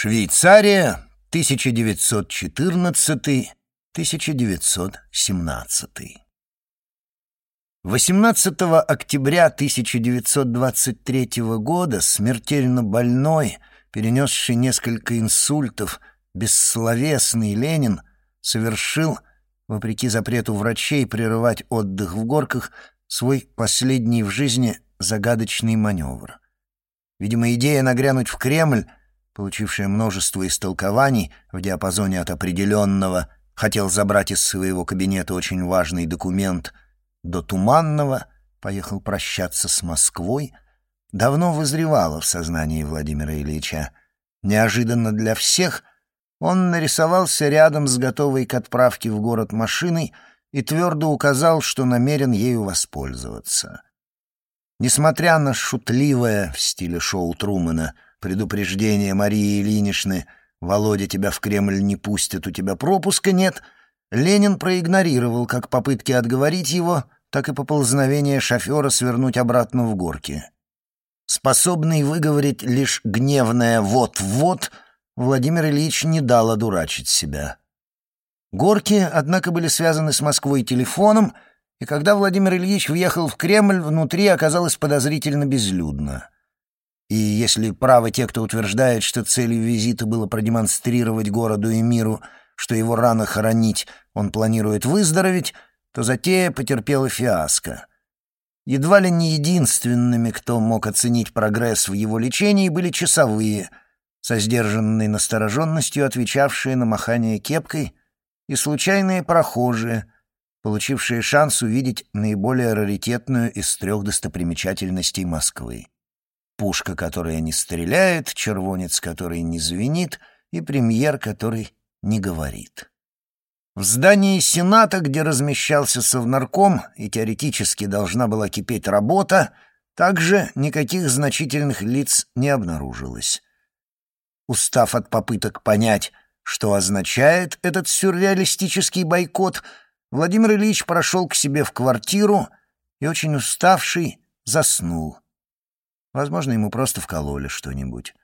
Швейцария, 1914-1917. 18 октября 1923 года смертельно больной, перенесший несколько инсультов, бессловесный Ленин совершил, вопреки запрету врачей прерывать отдых в горках, свой последний в жизни загадочный маневр. Видимо, идея нагрянуть в Кремль получившая множество истолкований в диапазоне от определенного «хотел забрать из своего кабинета очень важный документ» до туманного «поехал прощаться с Москвой», давно вызревала в сознании Владимира Ильича. Неожиданно для всех он нарисовался рядом с готовой к отправке в город машиной и твердо указал, что намерен ею воспользоваться. Несмотря на шутливое в стиле шоу Трумана — предупреждение Марии Ильиничны «Володя, тебя в Кремль не пустят, у тебя пропуска нет», Ленин проигнорировал как попытки отговорить его, так и поползновение шофера свернуть обратно в горки. Способный выговорить лишь гневное «вот-вот», Владимир Ильич не дал одурачить себя. Горки, однако, были связаны с Москвой телефоном, и когда Владимир Ильич въехал в Кремль, внутри оказалось подозрительно безлюдно. И если правы те, кто утверждает, что целью визита было продемонстрировать городу и миру, что его рано хоронить он планирует выздороветь, то затея потерпела фиаско. Едва ли не единственными, кто мог оценить прогресс в его лечении, были часовые, со сдержанной настороженностью отвечавшие на махание кепкой, и случайные прохожие, получившие шанс увидеть наиболее раритетную из трех достопримечательностей Москвы пушка, которая не стреляет, червонец, который не звенит, и премьер, который не говорит. В здании Сената, где размещался Совнарком и теоретически должна была кипеть работа, также никаких значительных лиц не обнаружилось. Устав от попыток понять, что означает этот сюрреалистический бойкот, Владимир Ильич прошел к себе в квартиру и, очень уставший, заснул. Возможно, ему просто вкололи что-нибудь.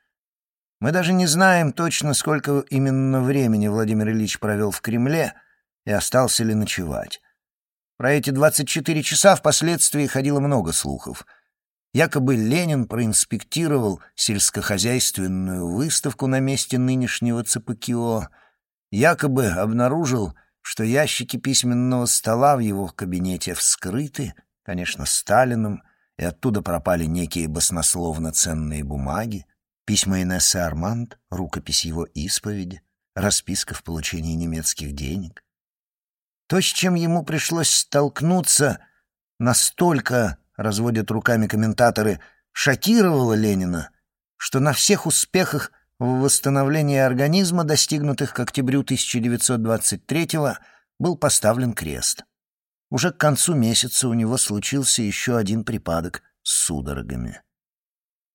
Мы даже не знаем точно, сколько именно времени Владимир Ильич провел в Кремле и остался ли ночевать. Про эти 24 часа впоследствии ходило много слухов. Якобы Ленин проинспектировал сельскохозяйственную выставку на месте нынешнего ЦПКИО, якобы обнаружил, что ящики письменного стола в его кабинете вскрыты, конечно, Сталиным, и оттуда пропали некие баснословно ценные бумаги, письма Инессы Арманд, рукопись его исповеди, расписка в получении немецких денег. То, с чем ему пришлось столкнуться, настолько, разводят руками комментаторы, шокировало Ленина, что на всех успехах в восстановлении организма, достигнутых к октябрю 1923-го, был поставлен крест. Уже к концу месяца у него случился еще один припадок с судорогами.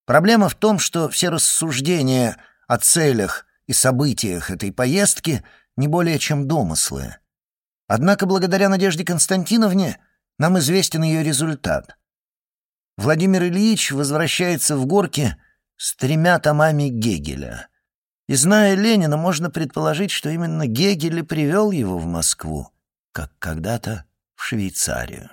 Проблема в том, что все рассуждения о целях и событиях этой поездки не более чем домыслы. Однако благодаря Надежде Константиновне нам известен ее результат. Владимир Ильич возвращается в горки с тремя томами Гегеля. И зная Ленина, можно предположить, что именно Гегель и привел его в Москву, как когда-то в Швейцарию.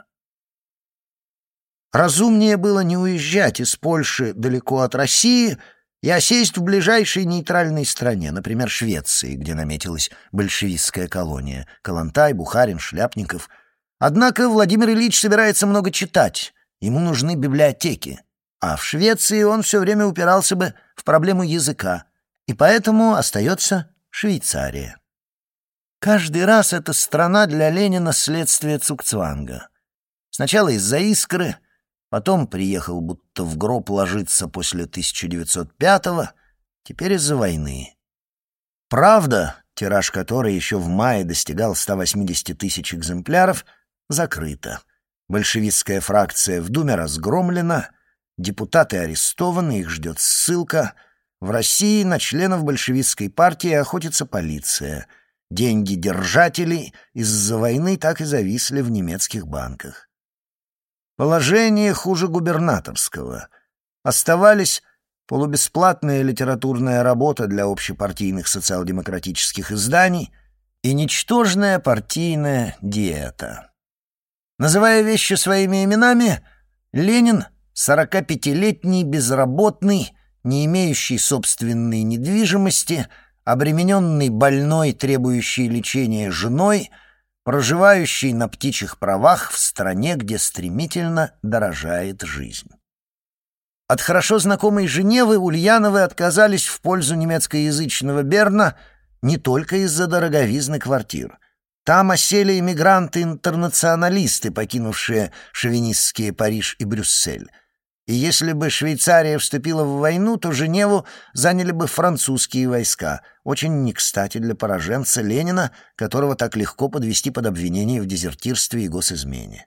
Разумнее было не уезжать из Польши далеко от России и осесть в ближайшей нейтральной стране, например, Швеции, где наметилась большевистская колония — Калантай, Бухарин, Шляпников. Однако Владимир Ильич собирается много читать, ему нужны библиотеки. А в Швеции он все время упирался бы в проблему языка, и поэтому остается Швейцария. Каждый раз эта страна для Ленина следствие Цукцванга. Сначала из-за искры, потом приехал будто в гроб ложиться после 1905-го, теперь из-за войны. «Правда», тираж которой еще в мае достигал 180 тысяч экземпляров, закрыта. Большевистская фракция в Думе разгромлена, депутаты арестованы, их ждет ссылка. В России на членов большевистской партии охотится полиция — Деньги держателей из-за войны так и зависли в немецких банках. Положение хуже губернаторского. Оставались полубесплатная литературная работа для общепартийных социал-демократических изданий и ничтожная партийная диета. Называя вещи своими именами, Ленин — 45-летний безработный, не имеющий собственной недвижимости, обремененный больной, требующий лечения женой, проживающий на птичьих правах в стране, где стремительно дорожает жизнь. От хорошо знакомой Женевы Ульяновы отказались в пользу немецкоязычного Берна не только из-за дороговизны квартир. Там осели иммигранты-интернационалисты, покинувшие шовинистские Париж и Брюссель. И если бы Швейцария вступила в войну, то Женеву заняли бы французские войска, очень не кстати для пораженца Ленина, которого так легко подвести под обвинение в дезертирстве и госизмене.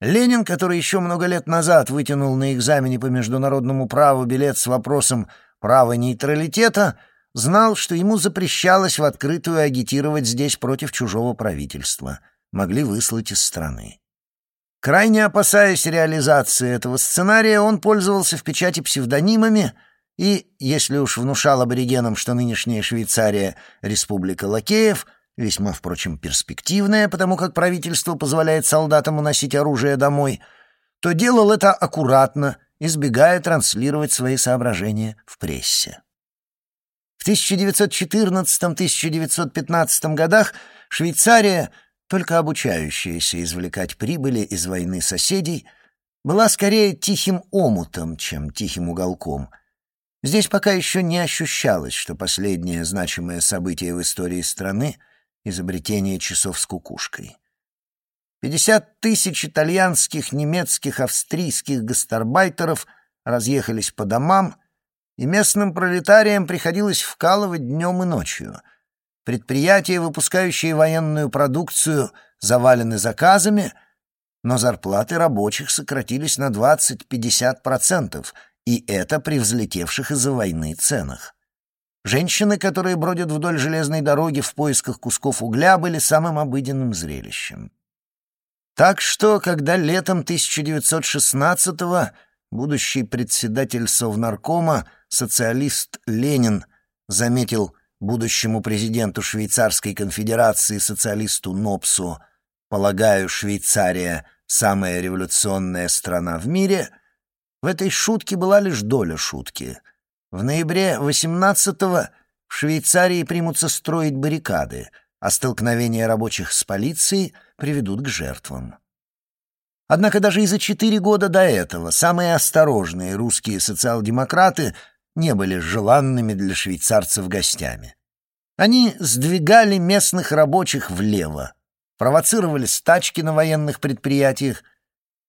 Ленин, который еще много лет назад вытянул на экзамене по международному праву билет с вопросом права нейтралитета, знал, что ему запрещалось в открытую агитировать здесь против чужого правительства. Могли выслать из страны. Крайне опасаясь реализации этого сценария, он пользовался в печати псевдонимами и, если уж внушал аборигенам, что нынешняя Швейцария — республика лакеев — весьма, впрочем, перспективное, потому как правительство позволяет солдатам уносить оружие домой, то делал это аккуратно, избегая транслировать свои соображения в прессе. В 1914-1915 годах Швейцария, только обучающаяся извлекать прибыли из войны соседей, была скорее тихим омутом, чем тихим уголком. Здесь пока еще не ощущалось, что последнее значимое событие в истории страны — изобретение часов с кукушкой. Пятьдесят тысяч итальянских, немецких, австрийских гастарбайтеров разъехались по домам, и местным пролетариям приходилось вкалывать днем и ночью. Предприятия, выпускающие военную продукцию, завалены заказами, но зарплаты рабочих сократились на 20-50%, и это при взлетевших из-за войны ценах. Женщины, которые бродят вдоль железной дороги в поисках кусков угля, были самым обыденным зрелищем. Так что, когда летом 1916-го будущий председатель Совнаркома, социалист Ленин, заметил будущему президенту Швейцарской конфедерации, социалисту Нопсу, полагаю, Швейцария — самая революционная страна в мире, в этой шутке была лишь доля шутки — в ноябре 18-го в Швейцарии примутся строить баррикады, а столкновения рабочих с полицией приведут к жертвам. Однако даже и за четыре года до этого самые осторожные русские социал-демократы не были желанными для швейцарцев гостями. Они сдвигали местных рабочих влево, провоцировали стачки на военных предприятиях,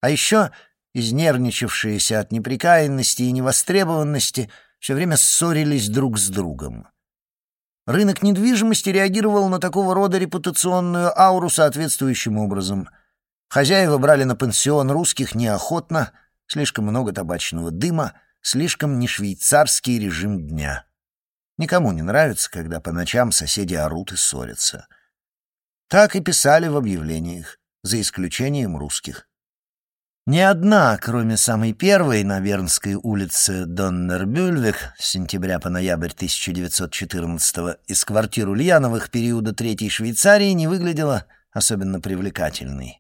а еще изнервничавшиеся от неприкаянности и невостребованности – все время ссорились друг с другом. Рынок недвижимости реагировал на такого рода репутационную ауру соответствующим образом. Хозяева брали на пансион русских неохотно, слишком много табачного дыма, слишком не швейцарский режим дня. Никому не нравится, когда по ночам соседи орут и ссорятся. Так и писали в объявлениях, за исключением русских. Ни одна, кроме самой первой на Вернской улице Доннербюльвик с сентября по ноябрь 1914 из квартир Ульяновых периода Третьей Швейцарии не выглядела особенно привлекательной.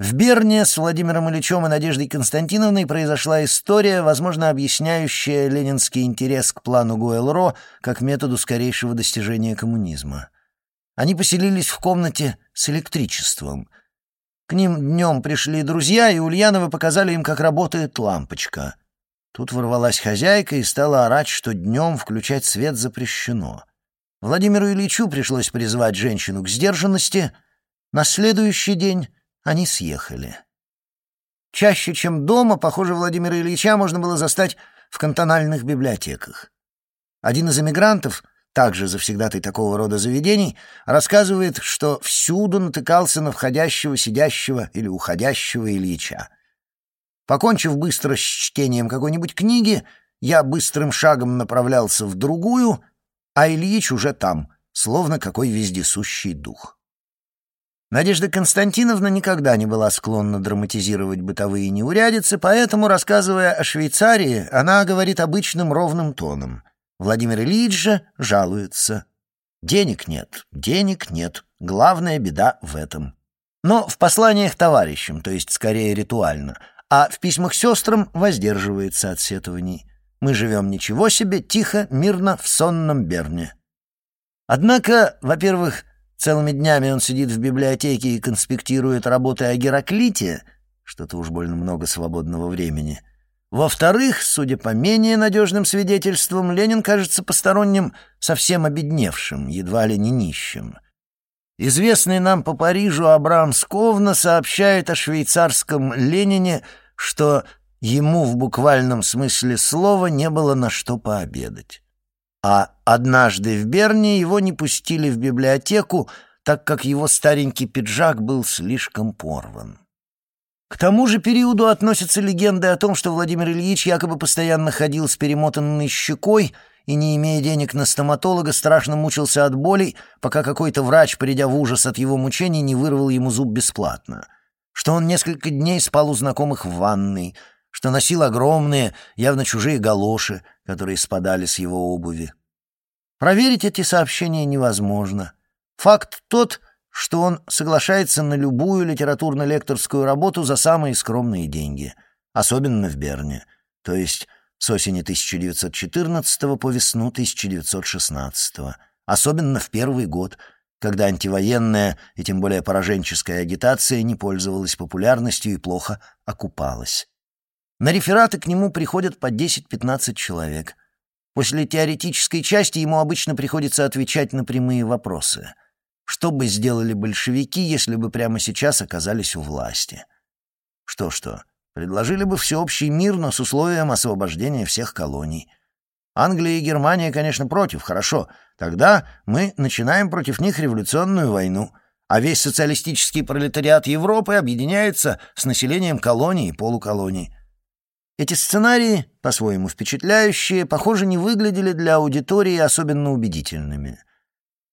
В Берне с Владимиром Ильичем и Надеждой Константиновной произошла история, возможно, объясняющая ленинский интерес к плану Гуэлро как методу скорейшего достижения коммунизма. Они поселились в комнате с электричеством — к ним днем пришли друзья, и Ульяновы показали им, как работает лампочка. Тут ворвалась хозяйка и стала орать, что днем включать свет запрещено. Владимиру Ильичу пришлось призвать женщину к сдержанности. На следующий день они съехали. Чаще, чем дома, похоже, Владимира Ильича можно было застать в кантональных библиотеках. Один из эмигрантов также завсегдатый такого рода заведений, рассказывает, что всюду натыкался на входящего, сидящего или уходящего Ильича. Покончив быстро с чтением какой-нибудь книги, я быстрым шагом направлялся в другую, а Ильич уже там, словно какой вездесущий дух. Надежда Константиновна никогда не была склонна драматизировать бытовые неурядицы, поэтому, рассказывая о Швейцарии, она говорит обычным ровным тоном. Владимир Ильич же жалуется. Денег нет, денег нет. Главная беда в этом. Но в посланиях товарищам, то есть скорее ритуально, а в письмах сестрам воздерживается от сетований. Мы живем ничего себе, тихо, мирно, в сонном Берне. Однако, во-первых, Целыми днями он сидит в библиотеке и конспектирует работы о Гераклите, что-то уж больно много свободного времени. Во-вторых, судя по менее надежным свидетельствам, Ленин кажется посторонним совсем обедневшим, едва ли не нищим. Известный нам по Парижу Абрам Сковна сообщает о швейцарском Ленине, что ему в буквальном смысле слова не было на что пообедать. А однажды в Берне его не пустили в библиотеку, так как его старенький пиджак был слишком порван. К тому же периоду относятся легенды о том, что Владимир Ильич якобы постоянно ходил с перемотанной щекой и, не имея денег на стоматолога, страшно мучился от болей, пока какой-то врач, придя в ужас от его мучений, не вырвал ему зуб бесплатно. Что он несколько дней спал у знакомых в ванной, что носил огромные, явно чужие галоши, которые спадали с его обуви. Проверить эти сообщения невозможно. Факт тот, что он соглашается на любую литературно-лекторскую работу за самые скромные деньги, особенно в Берне, то есть с осени 1914 по весну 1916, особенно в первый год, когда антивоенная и тем более пораженческая агитация не пользовалась популярностью и плохо окупалась. На рефераты к нему приходят по 10-15 человек. После теоретической части ему обычно приходится отвечать на прямые вопросы. Что бы сделали большевики, если бы прямо сейчас оказались у власти? Что-что, предложили бы всеобщий мир, но с условием освобождения всех колоний. Англия и Германия, конечно, против, хорошо. Тогда мы начинаем против них революционную войну, а весь социалистический пролетариат Европы объединяется с населением колоний и полуколоний. Эти сценарии, по-своему впечатляющие, похоже, не выглядели для аудитории особенно убедительными.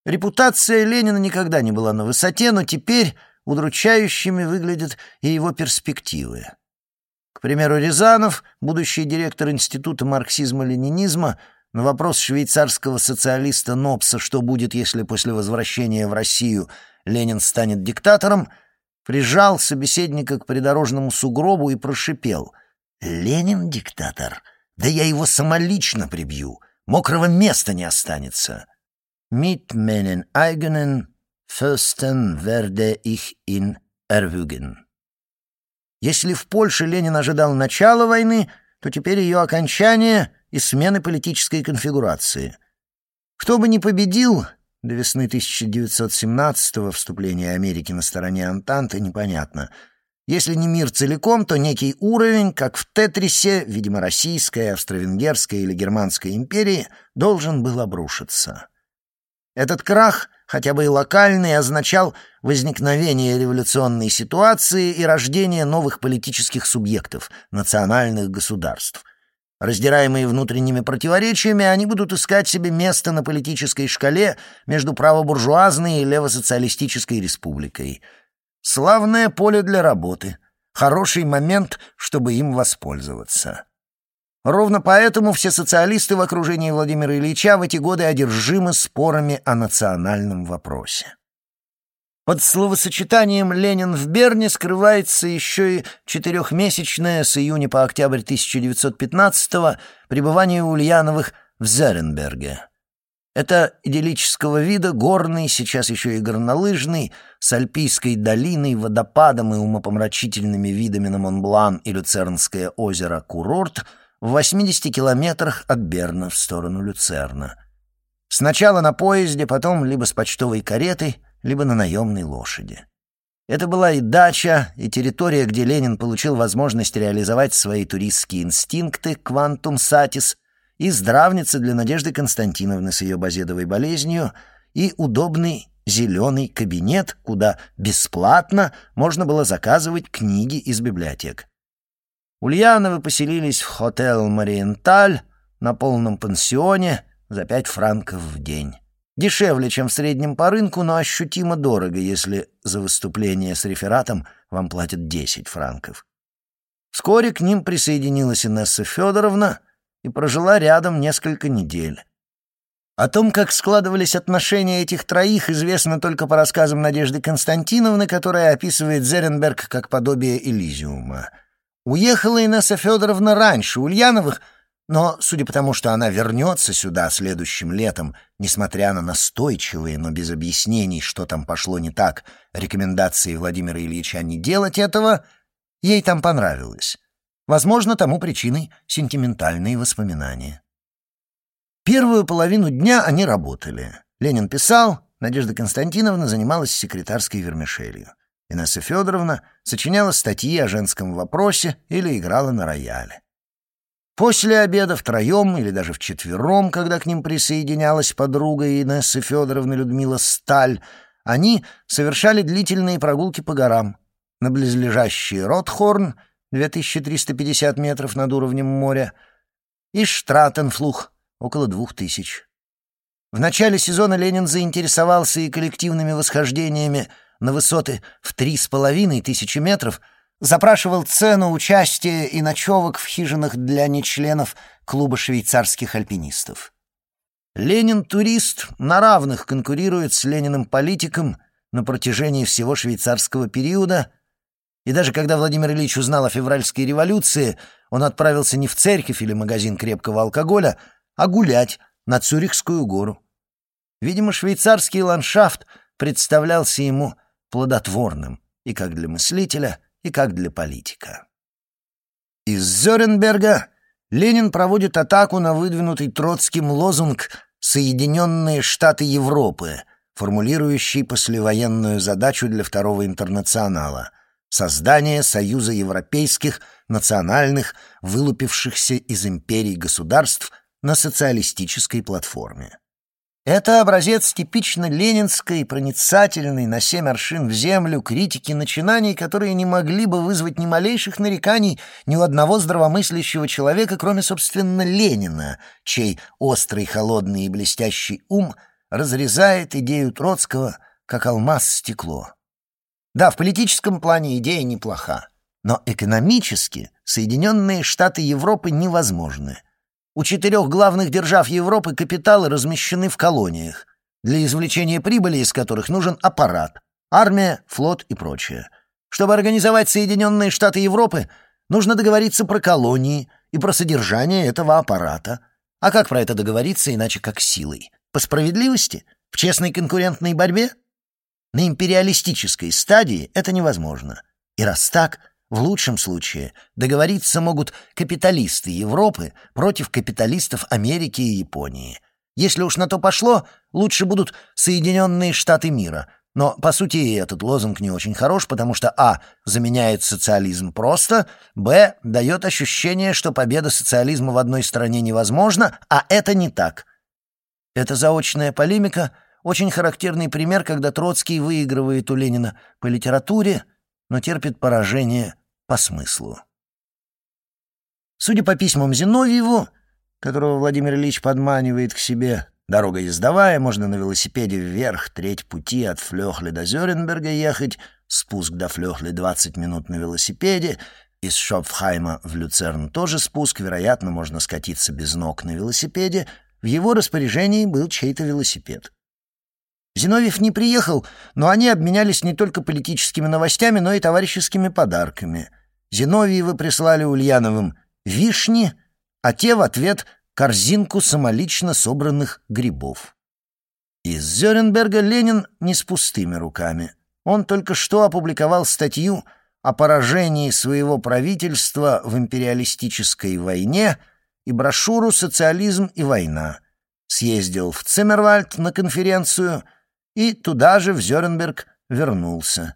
Репутация Ленина никогда не была на высоте, но теперь удручающими выглядят и его перспективы. К примеру, Рязанов, будущий директор Института марксизма-ленинизма, на вопрос швейцарского социалиста Нопса, что будет, если после возвращения в Россию Ленин станет диктатором, прижал собеседника к придорожному сугробу и прошипел — Ленин диктатор? Да я его самолично прибью. Мокрого места не останется. Mit meinen eigenen Fürsten werde ich ihn erwügen. Если в Польше Ленин ожидал начала войны, то теперь ее окончание и смены политической конфигурации. Кто бы ни победил, до весны 1917-го вступление Америки на стороне Антанты непонятно — если не мир целиком, то некий уровень, как в Тетрисе, видимо, Российской, Австро-Венгерской или Германской империи, должен был обрушиться. Этот крах, хотя бы и локальный, означал возникновение революционной ситуации и рождение новых политических субъектов, национальных государств. Раздираемые внутренними противоречиями, они будут искать себе место на политической шкале между правобуржуазной и левосоциалистической республикой — Славное поле для работы. Хороший момент, чтобы им воспользоваться. Ровно поэтому все социалисты в окружении Владимира Ильича в эти годы одержимы спорами о национальном вопросе. Под словосочетанием «Ленин в Берне» скрывается еще и четырехмесячное с июня по октябрь 1915-го пребывание Ульяновых в Зеренберге. Это идиллического вида горный, сейчас еще и горнолыжный, с альпийской долиной, водопадом и умопомрачительными видами на Монблан и Люцернское озеро курорт в 80 километрах от Берна в сторону Люцерна. Сначала на поезде, потом либо с почтовой каретой, либо на наемной лошади. Это была и дача, и территория, где Ленин получил возможность реализовать свои туристские инстинкты «Квантум Сатис», и здравница для Надежды Константиновны с ее базедовой болезнью, и удобный зеленый кабинет, куда бесплатно можно было заказывать книги из библиотек. Ульяновы поселились в хотел «Мариенталь» на полном пансионе за пять франков в день. Дешевле, чем в среднем по рынку, но ощутимо дорого, если за выступление с рефератом вам платят 10 франков. Вскоре к ним присоединилась Инесса Федоровна и прожила рядом несколько недель. О том, как складывались отношения этих троих, известно только по рассказам Надежды Константиновны, которая описывает Зеренберг как подобие Элизиума. Уехала Инесса Федоровна раньше Ульяновых, но, судя по тому, что она вернется сюда следующим летом, несмотря на настойчивые, но без объяснений, что там пошло не так, рекомендации Владимира Ильича не делать этого — Ей там понравилось. Возможно, тому причиной сентиментальные воспоминания. Первую половину дня они работали. Ленин писал, Надежда Константиновна занималась секретарской вермишелью. Инесса Федоровна сочиняла статьи о женском вопросе или играла на рояле. После обеда втроем или даже вчетвером, когда к ним присоединялась подруга Инессы Федоровны Людмила Сталь, они совершали длительные прогулки по горам, на близлежащий Ротхорн, 2350 метров над уровнем моря, и Штратенфлух, около 2000. В начале сезона Ленин заинтересовался и коллективными восхождениями на высоты в три с половиной тысячи метров, запрашивал цену участия и ночевок в хижинах для нечленов клуба швейцарских альпинистов. Ленин-турист на равных конкурирует с Лениным-политиком на протяжении всего швейцарского периода и даже когда Владимир Ильич узнал о февральской революции, он отправился не в церковь или магазин крепкого алкоголя, а гулять на Цюрихскую гору. Видимо, швейцарский ландшафт представлялся ему плодотворным и как для мыслителя, и как для политика. Из Зёренберга Ленин проводит атаку на выдвинутый Троцким лозунг «Соединенные Штаты Европы», формулирующий послевоенную задачу для Второго интернационала — создание Союза европейских, национальных, вылупившихся из империй государств на социалистической платформе. Это образец типично ленинской, проницательной на семь аршин в землю критики начинаний, которые не могли бы вызвать ни малейших нареканий ни у одного здравомыслящего человека, кроме, собственно, Ленина, чей острый, холодный и блестящий ум разрезает идею Троцкого, как алмаз стекло. Да, в политическом плане идея неплоха, но экономически Соединенные Штаты Европы невозможны. У четырех главных держав Европы капиталы размещены в колониях, для извлечения прибыли из которых нужен аппарат, армия, флот и прочее. Чтобы организовать Соединенные Штаты Европы, нужно договориться про колонии и про содержание этого аппарата. А как про это договориться, иначе как силой? По справедливости? В честной конкурентной борьбе? На империалистической стадии это невозможно. И раз так, в лучшем случае договориться могут капиталисты Европы против капиталистов Америки и Японии. Если уж на то пошло, лучше будут Соединенные Штаты мира. Но, по сути, этот лозунг не очень хорош, потому что а. заменяет социализм просто, б. дает ощущение, что победа социализма в одной стране невозможна, а это не так. Эта заочная полемика — очень характерный пример, когда Троцкий выигрывает у Ленина по литературе, но терпит поражение по смыслу. Судя по письмам Зиновьеву, которого Владимир Ильич подманивает к себе, дорога ездовая, можно на велосипеде вверх треть пути от Флёхли до Зёренберга ехать, спуск до Флёхли 20 минут на велосипеде, из Шопфхайма в Люцерн тоже спуск, вероятно, можно скатиться без ног на велосипеде, в его распоряжении был чей-то велосипед. Зиновьев не приехал, но они обменялись не только политическими новостями, но и товарищескими подарками. Зиновьевы прислали Ульяновым вишни, а те в ответ корзинку самолично собранных грибов. Из Зёренберга Ленин не с пустыми руками. Он только что опубликовал статью о поражении своего правительства в империалистической войне и брошюру «Социализм и война». Съездил в Циммервальд на конференцию — и туда же, в Зеренберг, вернулся.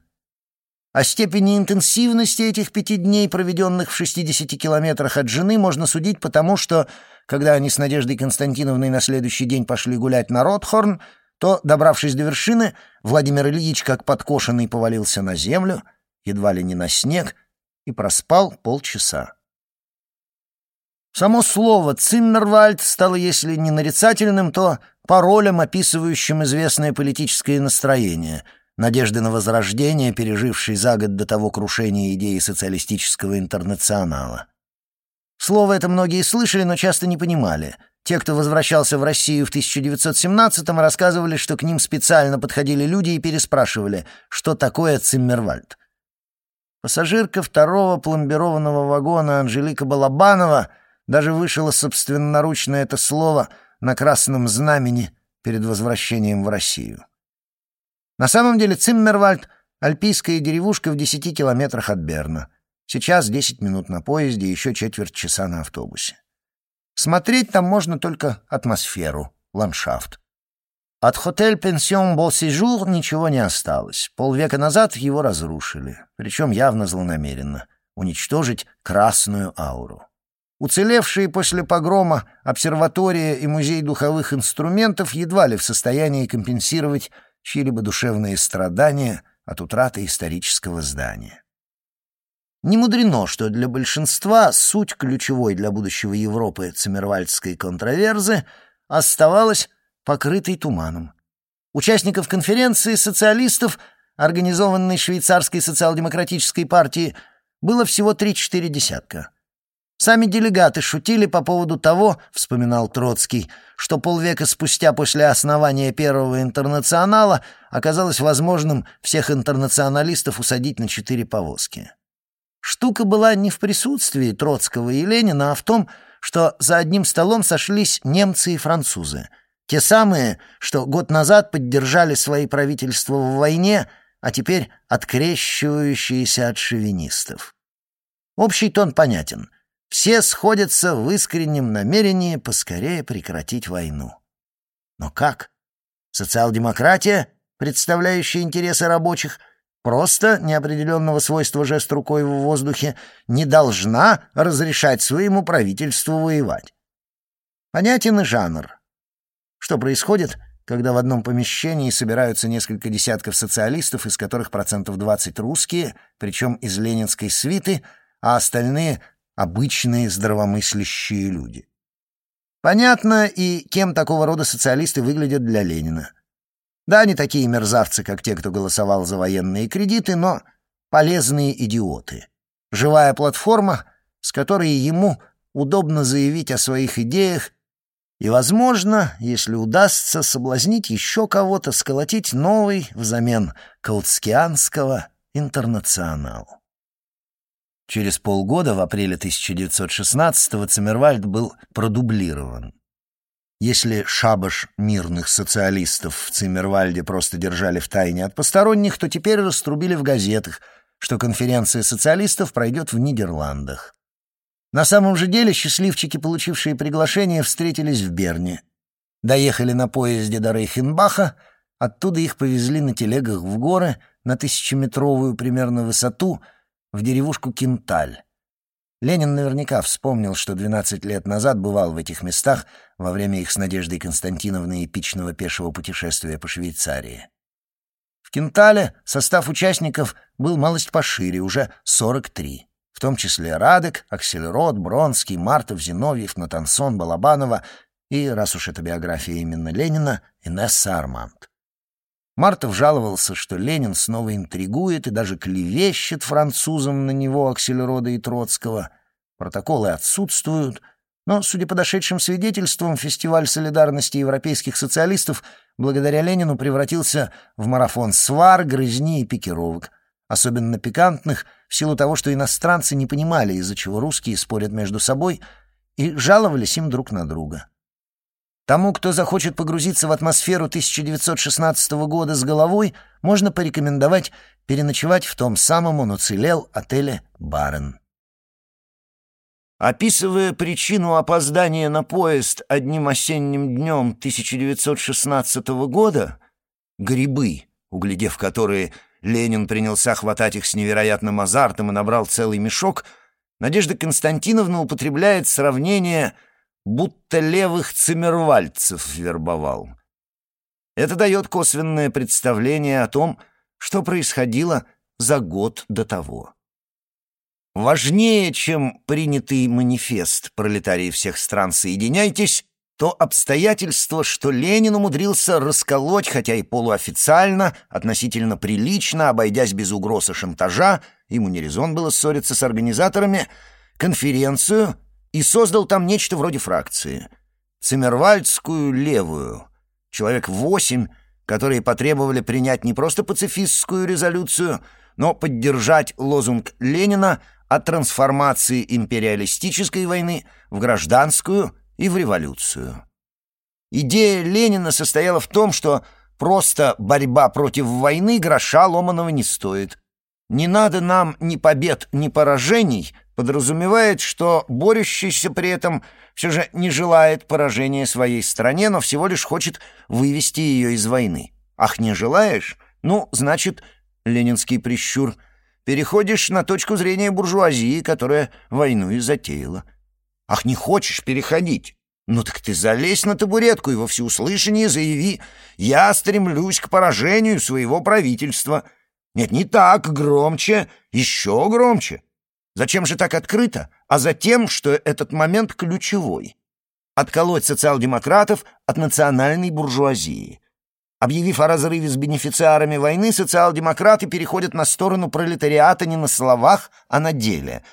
О степени интенсивности этих пяти дней, проведенных в 60 километрах от жены, можно судить потому, что, когда они с Надеждой Константиновной на следующий день пошли гулять на Ротхорн, то, добравшись до вершины, Владимир Ильич, как подкошенный, повалился на землю, едва ли не на снег, и проспал полчаса. Само слово «Циммервальд» стало, если не нарицательным, то паролям, описывающим известное политическое настроение, надежды на возрождение, пережившей за год до того крушения идеи социалистического интернационала. Слово это многие слышали, но часто не понимали. Те, кто возвращался в Россию в 1917-м, рассказывали, что к ним специально подходили люди и переспрашивали, что такое Циммервальд. Пассажирка второго пломбированного вагона Анжелика Балабанова даже вышила собственноручно это слово на красном знамени перед возвращением в Россию. На самом деле Циммервальд — альпийская деревушка в десяти километрах от Берна. Сейчас десять минут на поезде, еще четверть часа на автобусе. Смотреть там можно только атмосферу, ландшафт. От «Хотель-пенсион Бол-Сижур» ничего не осталось. Полвека назад его разрушили, причем явно злонамеренно. Уничтожить красную ауру. Уцелевшие после погрома обсерватория и музей духовых инструментов едва ли в состоянии компенсировать чьи-либо душевные страдания от утраты исторического здания. Не мудрено, что для большинства суть ключевой для будущего Европы циммервальдской контроверзы оставалась покрытый туманом. Участников конференции социалистов, организованной швейцарской социал-демократической партией, было всего три-четыре десятка. Сами делегаты шутили по поводу того, вспоминал Троцкий, что полвека спустя после основания Первого интернационала оказалось возможным всех интернационалистов усадить на четыре повозки. Штука была не в присутствии Троцкого и Ленина, а в том, что за одним столом сошлись немцы и французы — те самые, что год назад поддержали свои правительства в войне, а теперь открещивающиеся от шовинистов. Общий тон понятен. Все сходятся в искреннем намерении поскорее прекратить войну. Но как? Социал-демократия, представляющая интересы рабочих, просто неопределенного свойства жест рукой в воздухе, не должна разрешать своему правительству воевать. Понятен и жанр. Что происходит, когда в одном помещении собираются несколько десятков социалистов, из которых процентов 20 русские, причем из ленинской свиты, а остальные — обычные здравомыслящие люди? Понятно и кем такого рода социалисты выглядят для Ленина. Да, не такие мерзавцы, как те, кто голосовал за военные кредиты, но полезные идиоты. Живая платформа, с которой ему удобно заявить о своих идеях и, возможно, если удастся соблазнить еще кого-то, сколотить новый взамен каутскианского интернационал. Через полгода, в апреле 1916-го, Циммервальд был продублирован. Если шабаш мирных социалистов в Циммервальде просто держали в тайне от посторонних, то теперь раструбили в газетах, что конференция социалистов пройдет в Нидерландах. На самом же деле счастливчики, получившие приглашение, встретились в Берне. Доехали на поезде до Рейхенбаха, оттуда их повезли на телегах в горы на тысячеметровую примерно высоту в деревушку Кинталь. Ленин наверняка вспомнил, что 12 лет назад бывал в этих местах во время их с Надеждой Константиновной эпичного пешего путешествия по Швейцарии. В Кинтале состав участников был малость пошире, уже 43 в том числе Радек, Аксельрод, Бронский, Мартов, Зиновьев, Натансон, Балабанова и, раз уж это биография именно Ленина, Инесса Арманд. Мартов жаловался, что Ленин снова интригует и даже клевещет французам на него Аксельрода и Троцкого. Протоколы отсутствуют, но, судя по дошедшим свидетельствам, фестиваль солидарности европейских социалистов благодаря Ленину превратился в марафон свар, грызни и пикировок — особенно пикантных, в силу того, что иностранцы не понимали, из-за чего русские спорят между собой, и жаловались им друг на друга. Тому, кто захочет погрузиться в атмосферу 1916 года с головой, можно порекомендовать переночевать в том самом он уцелел отеле «Барен». Описывая причину опоздания на поезд одним осенним днем 1916 года, грибы, углядев которые Ленин принялся хватать их с невероятным азартом и набрал целый мешок, Надежда Константиновна употребляет сравнение «будто левых циммервальцев вербовал». Это дает косвенное представление о том, что происходило за год до того. Важнее, чем принятый манифест «Пролетарии всех стран, соединяйтесь», то обстоятельство, что Ленин умудрился расколоть, хотя и полуофициально, относительно прилично, обойдясь без угроз и шантажа, ему не резон было ссориться с организаторами, конференцию и создал там нечто вроде фракции. Циммервальдскую левую. Человек восемь, которые потребовали принять не просто пацифистскую резолюцию, но поддержать лозунг Ленина о трансформации империалистической войны в гражданскую и в революцию. Идея Ленина состояла в том, что просто борьба против войны гроша ломаного не стоит. Не надо нам ни побед, ни поражений, подразумевает, что борющийся при этом все же не желает поражения своей стране, но всего лишь хочет вывести ее из войны. Ах, не желаешь? Ну, значит, ленинский прищур, переходишь на точку зрения буржуазии, которая войну и затеяла. Ах, не хочешь переходить? Ну так ты залезь на табуретку и во всеуслышание заяви «Я стремлюсь к поражению своего правительства». Нет, не так, громче, еще громче. Зачем же так открыто? А затем, что этот момент ключевой. Отколоть социал-демократов от национальной буржуазии. Объявив о разрыве с бенефициарами войны, социал-демократы переходят на сторону пролетариата не на словах, а на деле.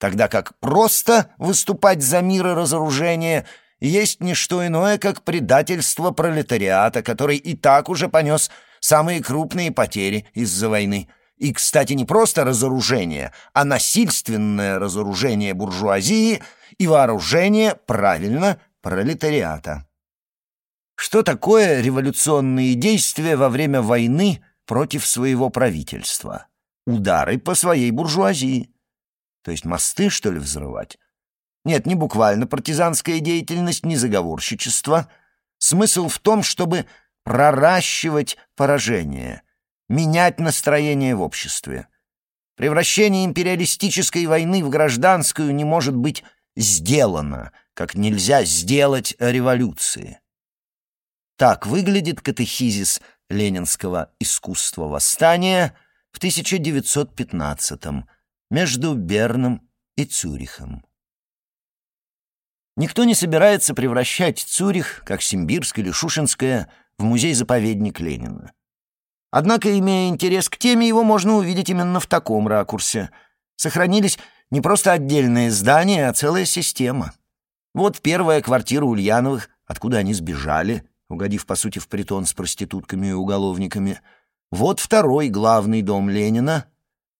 Тогда как просто выступать за мир и разоружение есть не что иное, как предательство пролетариата, который и так уже понес самые крупные потери из-за войны. И, кстати, не просто разоружение, а насильственное разоружение буржуазии и вооружение, правильно, пролетариата. Что такое революционные действия во время войны против своего правительства? Удары по своей буржуазии. То есть мосты, что ли, взрывать? Нет, не буквально партизанская деятельность, не заговорщичество. Смысл в том, чтобы проращивать поражение, менять настроение в обществе. Превращение империалистической войны в гражданскую не может быть сделано, как нельзя сделать революции. Так выглядит катехизис ленинского искусства восстания в 1915 между Берном и Цюрихом. Никто не собирается превращать Цюрих, как Симбирск или Шушинское, в музей-заповедник Ленина. Однако, имея интерес к теме, его можно увидеть именно в таком ракурсе. Сохранились не просто отдельные здания, а целая система. Вот первая квартира Ульяновых, откуда они сбежали, угодив, по сути, в притон с проститутками и уголовниками. Вот второй главный дом Ленина.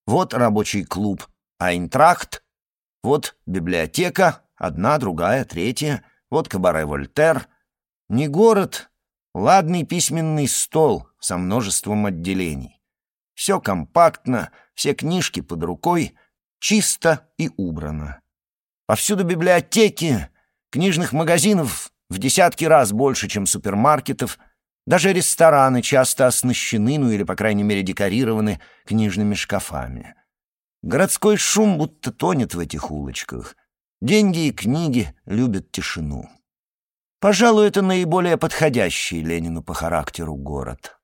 Вот рабочий клуб «Айнтрахт». Вот библиотека, одна, другая, третья. Вот кабаре «Вольтер». Не город, ладный письменный стол со множеством отделений. Все компактно, все книжки под рукой, чисто и убрано. Повсюду библиотеки, книжных магазинов в десятки раз больше, чем супермаркетов. Даже рестораны часто оснащены, ну или, по крайней мере, декорированы книжными шкафами. Городской шум будто тонет в этих улочках. Деньги и книги любят тишину. Пожалуй, это наиболее подходящий Ленину по характеру город.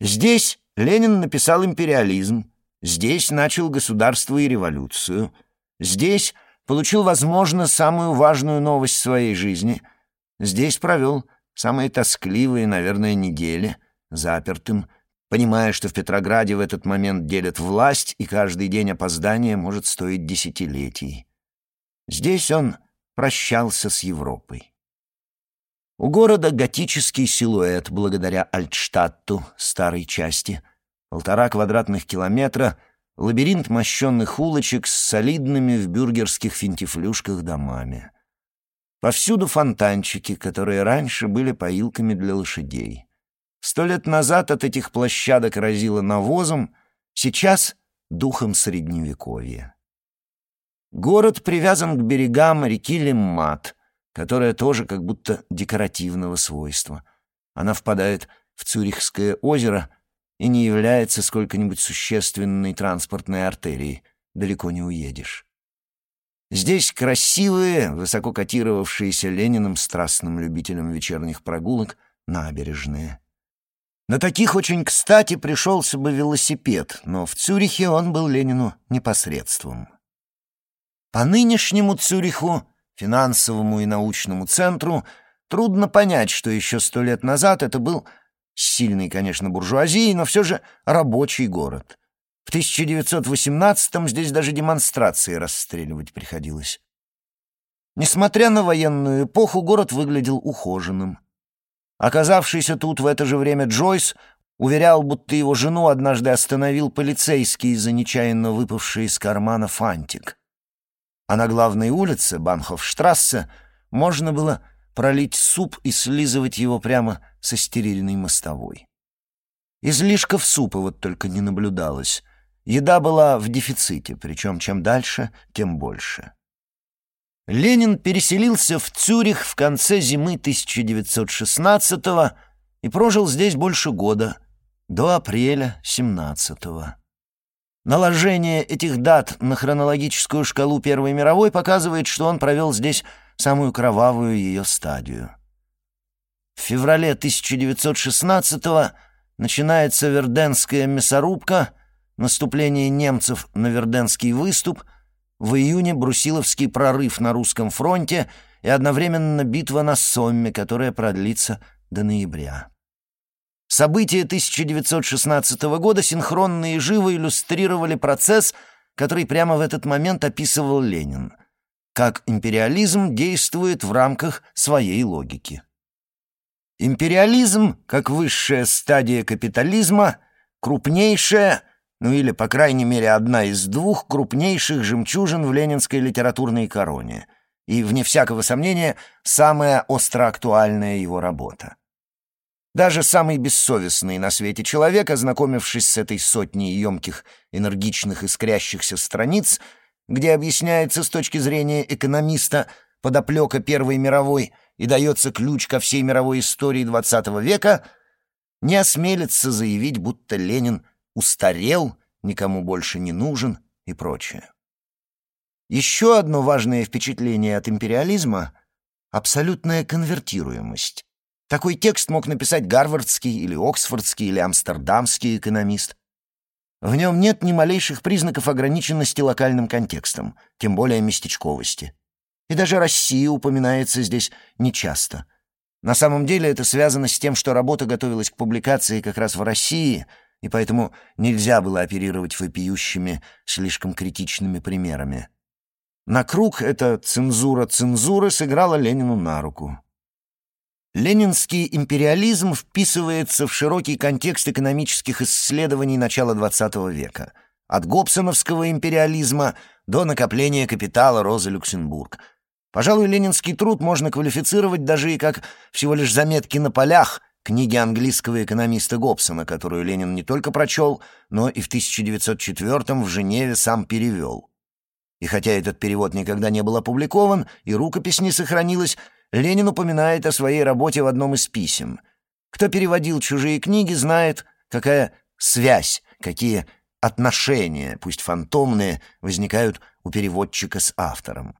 Здесь Ленин написал империализм, здесь начал государство и революцию, здесь получил, возможно, самую важную новость своей жизни — Здесь провел самые тоскливые, наверное, недели, запертым, понимая, что в Петрограде в этот момент делят власть, и каждый день опоздания может стоить десятилетий. Здесь он прощался с Европой. У города готический силуэт благодаря Альтштадту, старой части, полтора квадратных километра, лабиринт мощенных улочек с солидными в бюргерских финтифлюшках домами — Повсюду фонтанчики, которые раньше были поилками для лошадей. Сто лет назад от этих площадок разило навозом, сейчас — духом Средневековья. Город привязан к берегам реки Леммат, которая тоже как будто декоративного свойства. Она впадает в Цюрихское озеро и не является сколько-нибудь существенной транспортной артерией. Далеко не уедешь. Здесь красивые, высоко котировавшиеся Лениным страстным любителям вечерних прогулок, набережные. На таких очень кстати пришелся бы велосипед, но в Цюрихе он был Ленину непосредством. По нынешнему Цюриху финансовому и научному центру, трудно понять, что еще сто лет назад это был сильный, конечно, буржуазией, но все же рабочий город. В 1918-м здесь даже демонстрации расстреливать приходилось. Несмотря на военную эпоху, город выглядел ухоженным. Оказавшийся тут в это же время Джойс уверял, будто его жену однажды остановил полицейский за нечаянно выпавший из кармана фантик. А на главной улице, Банхофштрассе, можно было пролить суп и слизывать его прямо со стерильной мостовой. Излишков супа вот только не наблюдалось. Еда была в дефиците, причем чем дальше, тем больше. Ленин переселился в Цюрих в конце зимы 1916-го и прожил здесь больше года, до апреля 17-го. Наложение этих дат на хронологическую шкалу Первой мировой показывает, что он провел здесь самую кровавую ее стадию. В феврале 1916-го начинается Верденская мясорубка, наступление немцев на Верденский выступ, в июне Брусиловский прорыв на русском фронте и одновременно битва на Сомме, которая продлится до ноября. События 1916 года синхронно и живо иллюстрировали процесс, который прямо в этот момент описывал Ленин — как империализм действует в рамках своей логики. Империализм, как высшая стадия капитализма, крупнейшая, ну или, по крайней мере, одна из двух крупнейших жемчужин в ленинской литературной короне и, вне всякого сомнения, самая остроактуальная его работа. Даже самый бессовестный на свете человек, ознакомившись с этой сотней емких, энергичных, искрящихся страниц, где объясняется с точки зрения экономиста подоплека Первой мировой и дается ключ ко всей мировой истории XX века, не осмелится заявить, будто Ленин устарел, никому больше не нужен и прочее. Еще одно важное впечатление от империализма — абсолютная конвертируемость. Такой текст мог написать гарвардский или оксфордский или амстердамский экономист. В нем нет ни малейших признаков ограниченности локальным контекстом, тем более местечковости. И даже Россия упоминается здесь нечасто. На самом деле это связано с тем, что работа готовилась к публикации как раз в России, и поэтому нельзя было оперировать вопиющими, слишком критичными примерами. На круг эта цензура цензуры сыграла Ленину на руку. Ленинский империализм вписывается в широкий контекст экономических исследований начала XX века, от гобсоновского империализма до накопления капитала Розы Люксембург. Пожалуй, ленинский труд можно квалифицировать даже и как всего лишь заметки на полях книги английского экономиста Гобсона, которую Ленин не только прочел, но и в 1904 в Женеве сам перевел. И хотя этот перевод никогда не был опубликован, и рукопись не сохранилась, Ленин упоминает о своей работе в одном из писем. Кто переводил чужие книги, знает, какая связь, какие отношения, пусть фантомные, возникают у переводчика с автором.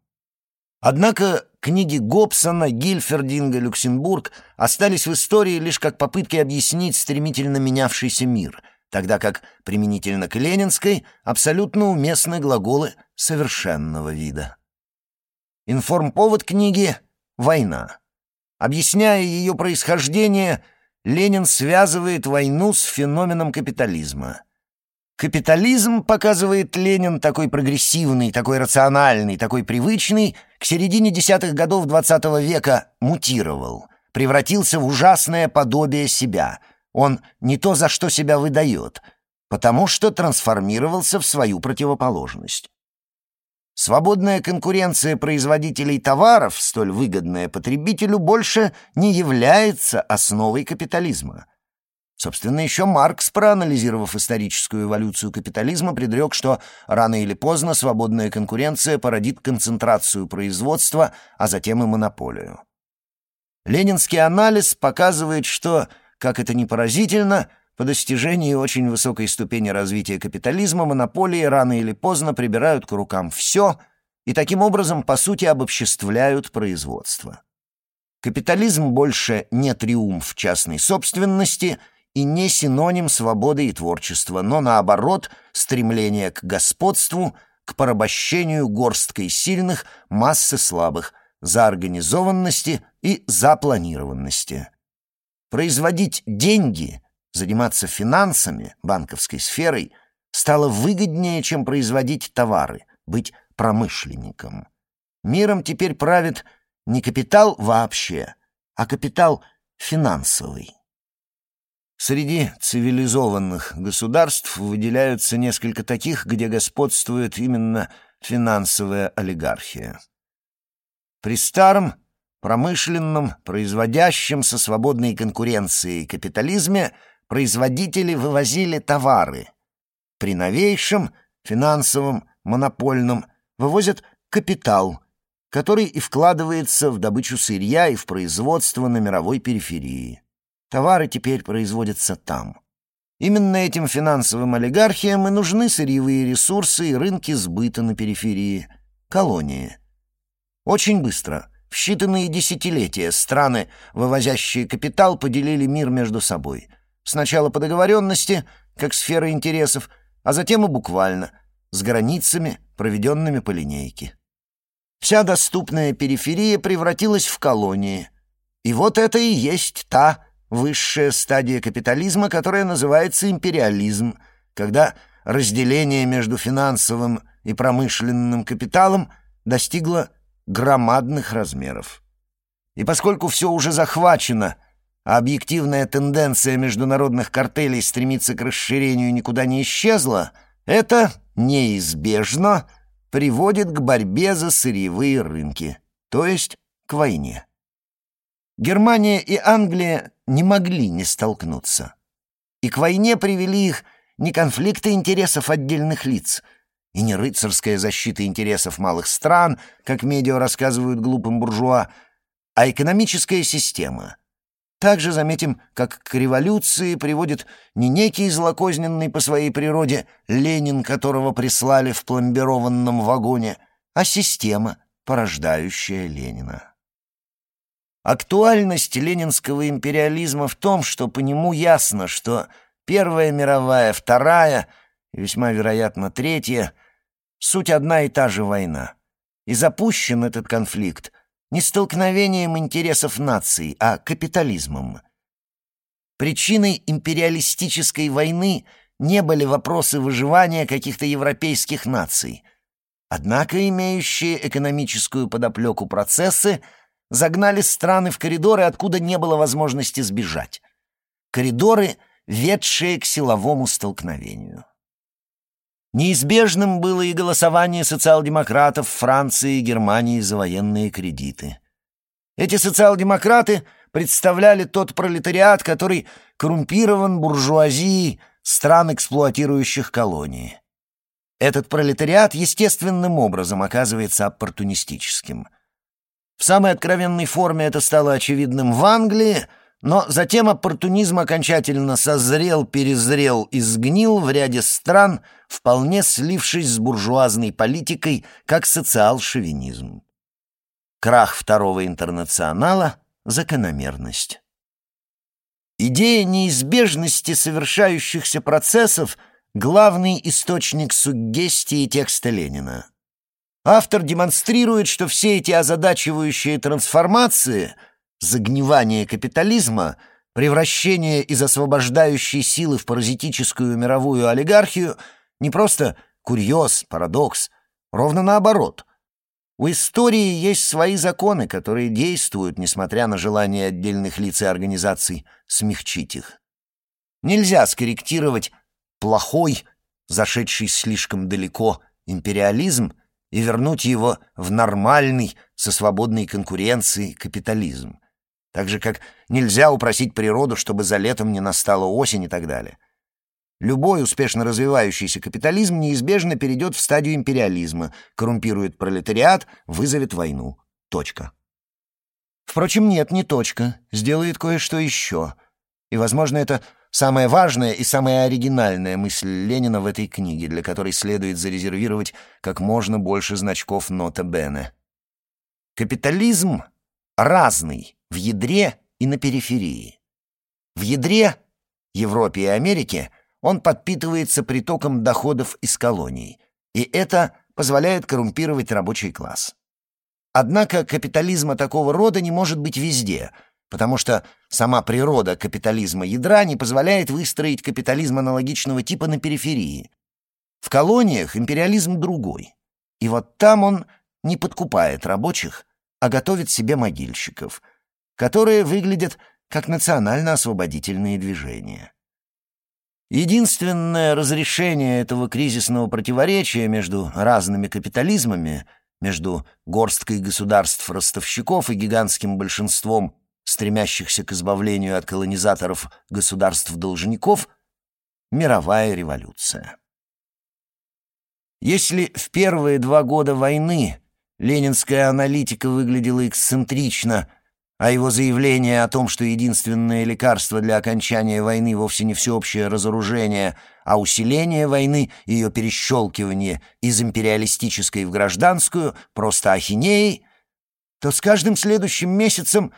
Однако книги Гобсона, Гильфердинга, Люксембург остались в истории лишь как попытки объяснить стремительно менявшийся мир, тогда как применительно к ленинской абсолютно уместны глаголы совершенного вида. Информповод книги война. Объясняя ее происхождение, Ленин связывает войну с феноменом капитализма. Капитализм, показывает Ленин, такой прогрессивный, такой рациональный, такой привычный, к середине десятых годов XX века мутировал, превратился в ужасное подобие себя. Он не то, за что себя выдает, потому что трансформировался в свою противоположность. Свободная конкуренция производителей товаров, столь выгодная потребителю, больше не является основой капитализма. Собственно, еще Маркс, проанализировав историческую эволюцию капитализма, предрек, что рано или поздно свободная конкуренция породит концентрацию производства, а затем и монополию. Ленинский анализ показывает, что, как это ни поразительно, по достижении очень высокой ступени развития капитализма монополии рано или поздно прибирают к рукам все и таким образом, по сути, обобществляют производство. Капитализм больше не триумф частной собственности и не синоним свободы и творчества, но, наоборот, стремление к господству, к порабощению горсткой сильных, массы слабых, заорганизованности и запланированности. Производить деньги, заниматься финансами, банковской сферой стало выгоднее, чем производить товары, быть промышленником. Миром теперь правит не капитал вообще, а капитал финансовый. Среди цивилизованных государств выделяются несколько таких, где господствует именно финансовая олигархия. При старом, промышленном, производящем со свободной конкуренцией капитализме производители вывозили товары. При новейшем, финансовом, монопольном вывозят капитал, который и вкладывается в добычу сырья и в производство на мировой периферии. Товары теперь производятся там. Именно этим финансовым олигархиям и нужны сырьевые ресурсы и рынки сбыта на периферии, колонии. Очень быстро, в считанные десятилетия, страны, вывозящие капитал, поделили мир между собой. Сначала по договоренности, как сфера интересов, а затем и буквально, с границами, проведенными по линейке. Вся доступная периферия превратилась в колонии. И вот это и есть та высшая стадия капитализма, которая называется империализм, когда разделение между финансовым и промышленным капиталом достигло громадных размеров. И поскольку все уже захвачено, объективная тенденция международных картелей стремится к расширению никуда не исчезла, это неизбежно приводит к борьбе за сырьевые рынки, то есть к войне. Германия и Англия не могли не столкнуться. И к войне привели их не конфликты интересов отдельных лиц и не рыцарская защита интересов малых стран, как медиа рассказывают глупым буржуа, а экономическая система. Также заметим, как к революции приводит не некий злокозненный по своей природе Ленин, которого прислали в пломбированном вагоне, а система, порождающая Ленина. Актуальность ленинского империализма в том, что по нему ясно, что Первая мировая, Вторая весьма вероятно Третья — суть одна и та же война. И запущен этот конфликт не столкновением интересов наций, а капитализмом. Причиной империалистической войны не были вопросы выживания каких-то европейских наций. Однако имеющие экономическую подоплеку процессы — загнали страны в коридоры, откуда не было возможности сбежать. Коридоры, ведшие к силовому столкновению. Неизбежным было и голосование социал-демократов Франции и Германии за военные кредиты. Эти социал-демократы представляли тот пролетариат, который коррумпирован буржуазией стран, эксплуатирующих колонии. Этот пролетариат естественным образом оказывается оппортунистическим – в самой откровенной форме это стало очевидным в Англии, но затем оппортунизм окончательно созрел, перезрел и сгнил в ряде стран, вполне слившись с буржуазной политикой, как социал-шовинизм. Крах Второго интернационала — закономерность. Идея неизбежности совершающихся процессов — главный источник суггестии текста Ленина. Автор демонстрирует, что все эти озадачивающие трансформации, загнивание капитализма, превращение из освобождающей силы в паразитическую мировую олигархию не просто курьез, парадокс, ровно наоборот. У истории есть свои законы, которые действуют, несмотря на желание отдельных лиц и организаций смягчить их. Нельзя скорректировать плохой, зашедший слишком далеко, империализм и вернуть его в нормальный, со свободной конкуренцией капитализм. Так же, как нельзя упросить природу, чтобы за летом не настала осень и так далее. Любой успешно развивающийся капитализм неизбежно перейдет в стадию империализма, коррумпирует пролетариат, вызовет войну. Точка. Впрочем, нет, не точка. Сделает кое-что еще. И, возможно, это Самая важная и самая оригинальная мысль Ленина в этой книге, для которой следует зарезервировать как можно больше значков нота Бене. Капитализм разный в ядре и на периферии. В ядре, Европе и Америке, он подпитывается притоком доходов из колоний, и это позволяет коррумпировать рабочий класс. Однако капитализма такого рода не может быть везде, потому что сама природа капитализма ядра не позволяет выстроить капитализм аналогичного типа на периферии. В колониях империализм другой. И вот там он не подкупает рабочих, а готовит себе могильщиков, которые выглядят как национально-освободительные движения. Единственное разрешение этого кризисного противоречия между разными капитализмами, между горсткой государств-ростовщиков и гигантским большинством стремящихся к избавлению от колонизаторов государств-должников — мировая революция. Если в первые два года войны ленинская аналитика выглядела эксцентрично — а его заявление о том, что единственное лекарство для окончания войны вовсе не всеобщее разоружение, а усиление войны, ее перещелкивание из империалистической в гражданскую, просто ахинеей, то с каждым следующим месяцем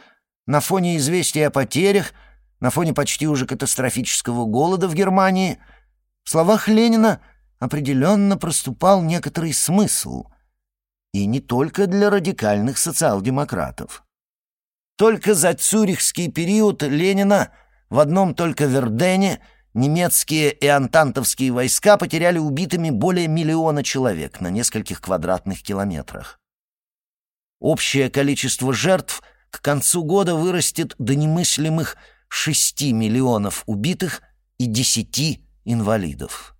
на фоне известий о потерях, на фоне почти уже катастрофического голода в Германии, в словах Ленина определенно проступал некоторый смысл. И не только для радикальных социал-демократов. Только за цюрихский период Ленина в одном только Вердене немецкие и антантовские войска потеряли убитыми более миллиона человек на нескольких квадратных километрах. Общее количество жертв к концу года вырастет до немыслимых 6 миллионов убитых и 10 инвалидов.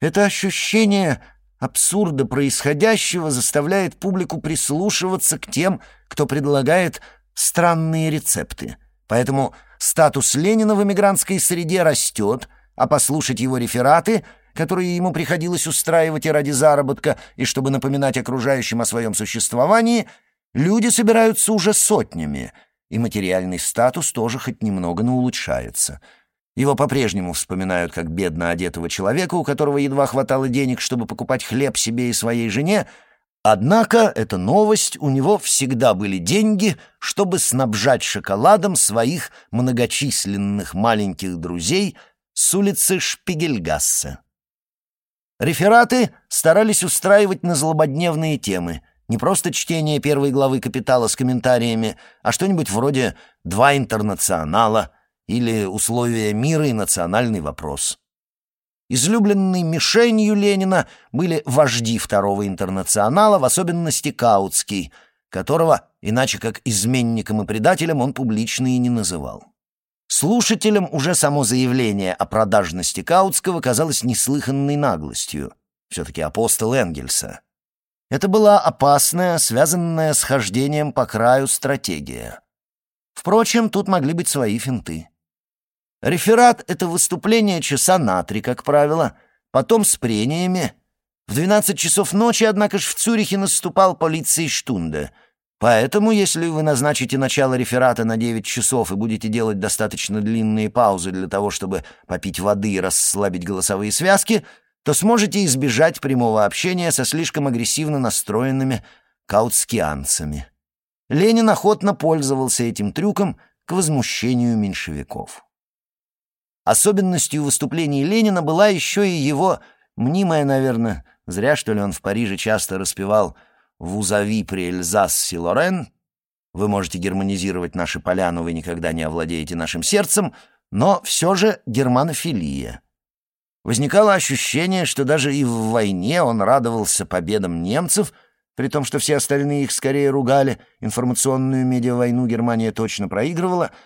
Это ощущение абсурда происходящего заставляет публику прислушиваться к тем, кто предлагает странные рецепты. Поэтому статус Ленина в эмигрантской среде растет, а послушать его рефераты, которые ему приходилось устраивать и ради заработка, и чтобы напоминать окружающим о своем существовании, люди собираются уже сотнями, и материальный статус тоже хоть немного, но улучшается. Его по-прежнему вспоминают как бедно одетого человека, у которого едва хватало денег, чтобы покупать хлеб себе и своей жене, Однако эта новость, у него всегда были деньги, чтобы снабжать шоколадом своих многочисленных маленьких друзей с улицы Шпигельгассе. Рефераты старались устраивать на злободневные темы, не просто чтение первой главы «Капитала» с комментариями, а что-нибудь вроде «Два интернационала» или «Условия мира и национальный вопрос». Излюбленной мишенью Ленина были вожди Второго интернационала, в особенности Каутский, которого, иначе как изменником и предателем, он публично и не называл. Слушателям уже само заявление о продажности Каутского казалось неслыханной наглостью. Все-таки апостол Энгельса. Это была опасная, связанная с хождением по краю стратегия. Впрочем, тут могли быть свои финты. Реферат — это выступление часа на три, как правило, потом с прениями. В двенадцать часов ночи, однако ж, в Цюрихе наступал полиции Штунде. Поэтому, если вы назначите начало реферата на девять часов и будете делать достаточно длинные паузы для того, чтобы попить воды и расслабить голосовые связки, то сможете избежать прямого общения со слишком агрессивно настроенными каутскианцами. Ленин охотно пользовался этим трюком к возмущению меньшевиков. Особенностью выступлений Ленина была еще и его мнимая, наверное, зря, что ли, он в Париже часто распевал «Вузави при Эльзас Силорен». Вы можете германизировать наши поля, но вы никогда не овладеете нашим сердцем, но все же германофилия. Возникало ощущение, что даже и в войне он радовался победам немцев, при том, что все остальные их скорее ругали, информационную медиавойну Германия точно проигрывала —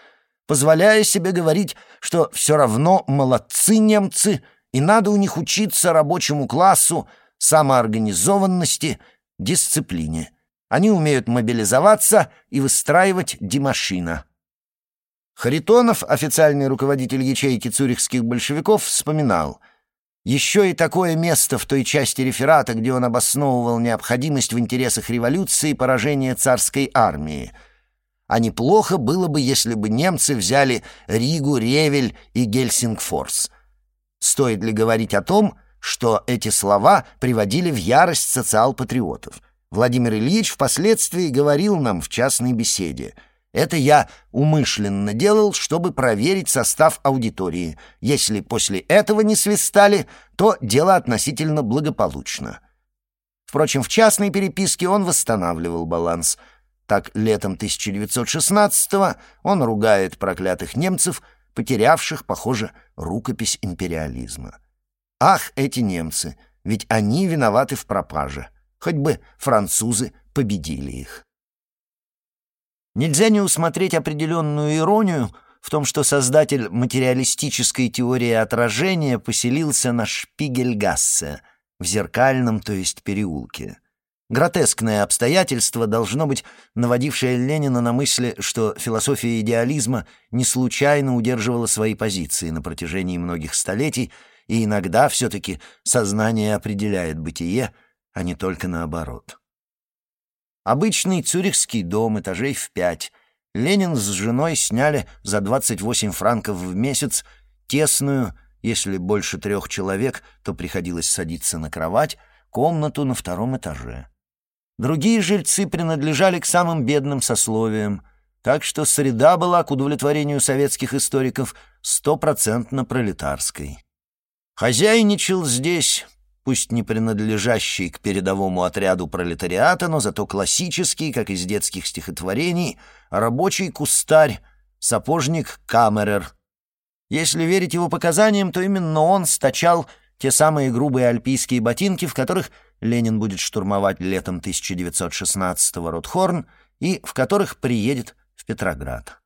позволяя себе говорить, что все равно молодцы немцы, и надо у них учиться рабочему классу, самоорганизованности, дисциплине. Они умеют мобилизоваться и выстраивать демашина. Харитонов, официальный руководитель ячейки цюрихских большевиков, вспоминал — еще и такое место в той части реферата, где он обосновывал необходимость в интересах революции поражения царской армии — а неплохо было бы, если бы немцы взяли Ригу, Ревель и Гельсингфорс. Стоит ли говорить о том, что эти слова приводили в ярость социал-патриотов? Владимир Ильич впоследствии говорил нам в частной беседе. Это я умышленно делал, чтобы проверить состав аудитории. Если после этого не свистали, то дело относительно благополучно. Впрочем, в частной переписке он восстанавливал баланс. Так, летом 1916-го он ругает проклятых немцев, потерявших, похоже, рукопись империализма. Ах, эти немцы, ведь они виноваты в пропаже. Хоть бы французы победили их. Нельзя не усмотреть определенную иронию в том, что создатель материалистической теории отражения поселился на Шпигельгассе, в зеркальном, то есть переулке. Гротескное обстоятельство должно быть наводившее Ленина на мысли, что философия идеализма не случайно удерживала свои позиции на протяжении многих столетий, и иногда все-таки сознание определяет бытие, а не только наоборот. Обычный цюрихский дом этажей в пять. Ленин с женой сняли за 28 франков в месяц тесную, если больше трех человек, то приходилось садиться на кровать, комнату на втором этаже. Другие жильцы принадлежали к самым бедным сословиям, так что среда была, к удовлетворению советских историков, стопроцентно пролетарской. Хозяйничал здесь пусть не принадлежащий к передовому отряду пролетариата, но зато классический, как из детских стихотворений, рабочий кустарь, сапожник Камерер. Если верить его показаниям, то именно он стачал те самые грубые альпийские ботинки, в которых Ленин будет штурмовать летом 1916-го Ротхорн и в которых приедет в Петроград.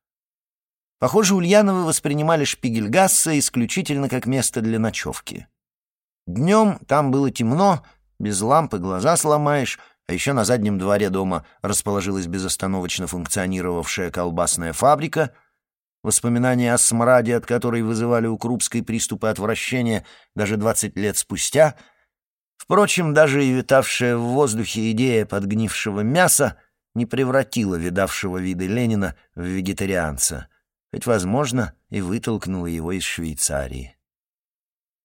Похоже, Ульяновы воспринимали Шпигельгасса исключительно как место для ночевки. Днем там было темно, без лампы глаза сломаешь, а еще на заднем дворе дома расположилась безостановочно функционировавшая колбасная фабрика. Воспоминания о смраде, от которой вызывали у Крупской приступы отвращения даже двадцать лет спустя. Впрочем, даже и витавшая в воздухе идея подгнившего мяса не превратила видавшего виды Ленина в вегетарианца, хоть, возможно, и вытолкнула его из Швейцарии.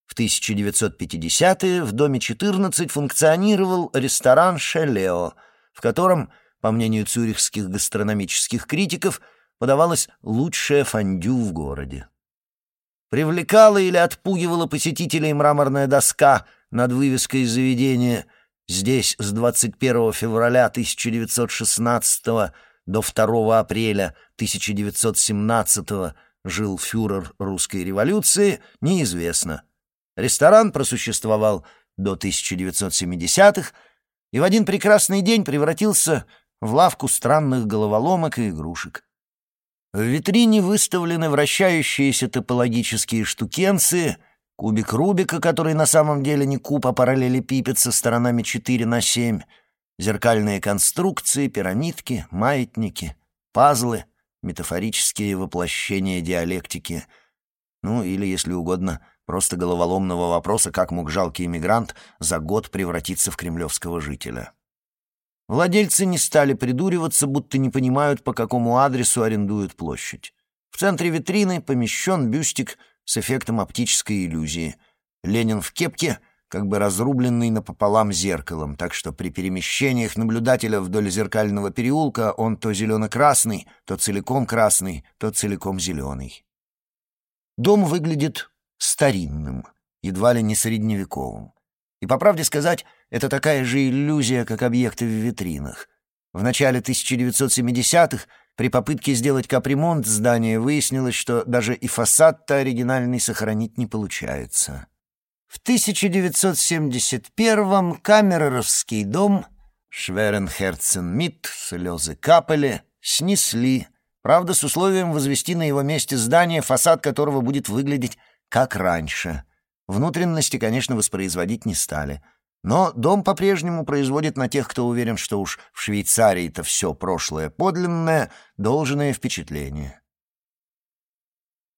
В 1950-е в доме 14 функционировал ресторан «Шелео», в котором, по мнению цюрихских гастрономических критиков, подавалось лучшее фондю в городе. Привлекала или отпугивала посетителей мраморная доска над вывеской заведения «Здесь с 21 февраля 1916 до 2 апреля 1917 жил фюрер русской революции» неизвестно – Ресторан просуществовал до 1970-х и в один прекрасный день превратился в лавку странных головоломок и игрушек. В витрине выставлены вращающиеся топологические штукенции, кубик Рубика, который на самом деле не куб, а параллелепипед со сторонами 4 на 7, зеркальные конструкции, пирамидки, маятники, пазлы, метафорические воплощения диалектики, ну или, если угодно, Просто головоломного вопроса, как мог жалкий иммигрант за год превратиться в кремлевского жителя. Владельцы не стали придуриваться, будто не понимают, по какому адресу арендуют площадь. В центре витрины помещен бюстик с эффектом оптической иллюзии. Ленин в кепке, как бы разрубленный напополам зеркалом, так что при перемещениях наблюдателя вдоль зеркального переулка он то зелено-красный, то целиком красный, то целиком зеленый. Дом выглядит старинным, едва ли не средневековым. И, по правде сказать, это такая же иллюзия, как объекты в витринах. В начале 1970-х при попытке сделать капремонт здания выяснилось, что даже и фасад-то оригинальный сохранить не получается. В 1971-м камеровский дом Шверенхерцен-Мит, слезы капали, снесли, правда, с условием возвести на его месте здание, фасад которого будет выглядеть как раньше. Внутренности, конечно, воспроизводить не стали. Но дом по-прежнему производит на тех, кто уверен, что уж в Швейцарии-то все прошлое подлинное, должное впечатление.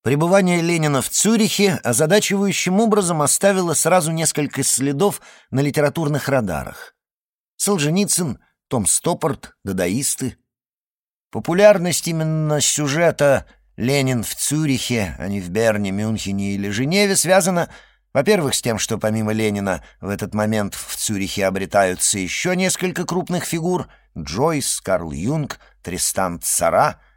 Пребывание Ленина в Цюрихе озадачивающим образом оставило сразу несколько следов на литературных радарах. Солженицын, Том Стоппорт, дадаисты. Популярность именно сюжета Ленин в Цюрихе, а не в Берне, Мюнхене или Женеве, связано, во-первых, с тем, что помимо Ленина в этот момент в Цюрихе обретаются еще несколько крупных фигур — Джойс, Карл Юнг, Тристан Цара —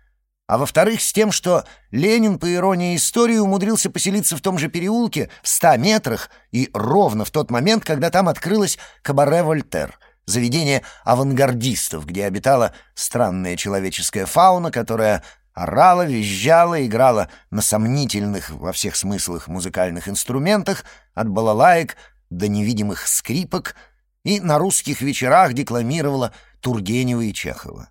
а во-вторых, с тем, что Ленин, по иронии истории, умудрился поселиться в том же переулке в ста метрах и ровно в тот момент, когда там открылась кабаре «Вольтер», заведение авангардистов, где обитала странная человеческая фауна, которая орала, визжала, играла на сомнительных во всех смыслах музыкальных инструментах, от балалаек до невидимых скрипок, и на русских вечерах декламировала Тургенева и Чехова.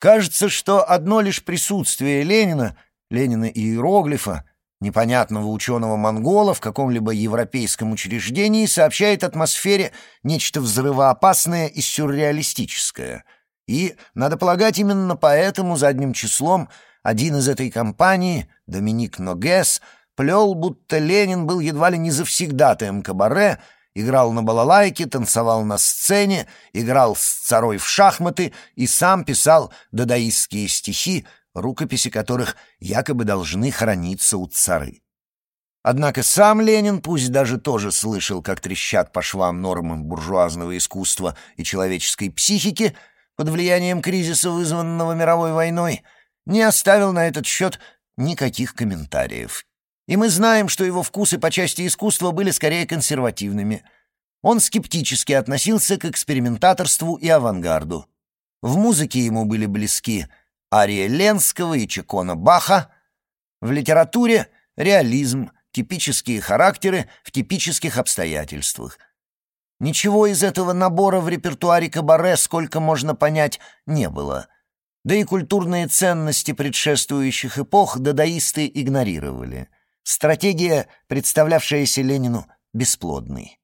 Кажется, что одно лишь присутствие Ленина, Ленина и иероглифа, непонятного ученого-монгола в каком-либо европейском учреждении сообщает атмосфере нечто взрывоопасное и сюрреалистическое. И, надо полагать, именно поэтому задним числом один из этой компании, Доминик Ногес, плел, будто Ленин был едва ли не завсегдатаем кабаре, играл на балалайке, танцевал на сцене, играл с царой в шахматы и сам писал дадаистские стихи, рукописи которых якобы должны храниться у цары. Однако сам Ленин, пусть даже тоже слышал, как трещат по швам нормы буржуазного искусства и человеческой психики под влиянием кризиса, вызванного мировой войной, не оставил на этот счет никаких комментариев. И мы знаем, что его вкусы по части искусства были скорее консервативными. Он скептически относился к экспериментаторству и авангарду. В музыке ему были близки ария Ленского и Чекона Баха, в литературе — реализм, типические характеры в типических обстоятельствах. Ничего из этого набора в репертуаре кабаре, сколько можно понять, не было. Да и культурные ценности предшествующих эпох дадаисты игнорировали. Стратегия, представлявшаяся Ленину бесплодной.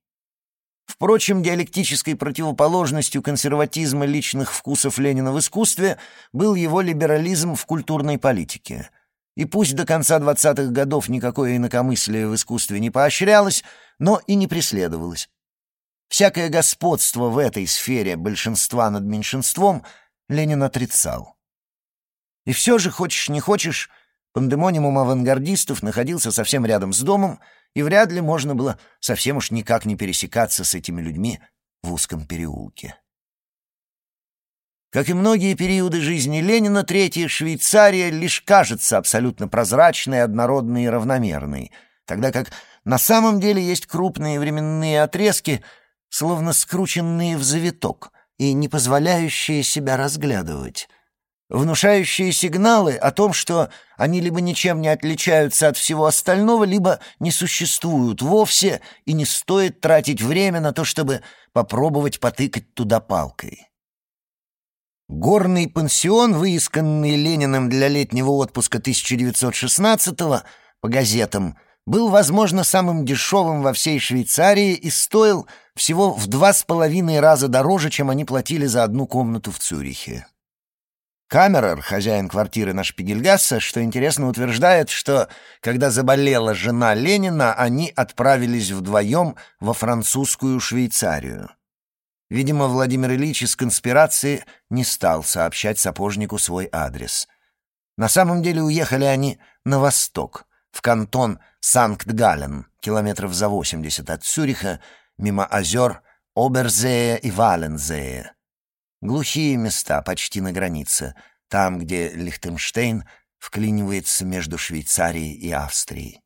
Впрочем, диалектической противоположностью консерватизма личных вкусов Ленина в искусстве был его либерализм в культурной политике. И пусть до конца 20-х годов никакое инакомыслие в искусстве не поощрялось, но и не преследовалось. Всякое господство в этой сфере большинства над меньшинством Ленин отрицал. И все же, хочешь не хочешь, пандемонимум авангардистов находился совсем рядом с домом, и вряд ли можно было совсем уж никак не пересекаться с этими людьми в узком переулке. Как и многие периоды жизни Ленина, Третья Швейцария лишь кажется абсолютно прозрачной, однородной и равномерной, тогда как на самом деле есть крупные временные отрезки, словно скрученные в завиток и не позволяющие себя разглядывать — внушающие сигналы о том, что они либо ничем не отличаются от всего остального, либо не существуют вовсе, и не стоит тратить время на то, чтобы попробовать потыкать туда палкой. Горный пансион, выисканный Лениным для летнего отпуска 1916-го по газетам, был, возможно, самым дешевым во всей Швейцарии и стоил всего в два с половиной раза дороже, чем они платили за одну комнату в Цюрихе. Камерер, хозяин квартиры на Шпигельгассе, что интересно, утверждает, что, когда заболела жена Ленина, они отправились вдвоем во французскую Швейцарию. Видимо, Владимир Ильич из конспирации не стал сообщать сапожнику свой адрес. На самом деле уехали они на восток, в кантон Санкт-Галлен, километров за 80 от Цюриха, мимо озер Оберзея и Валензея. Глухие места, почти на границе, там, где Лихтенштейн вклинивается между Швейцарией и Австрией.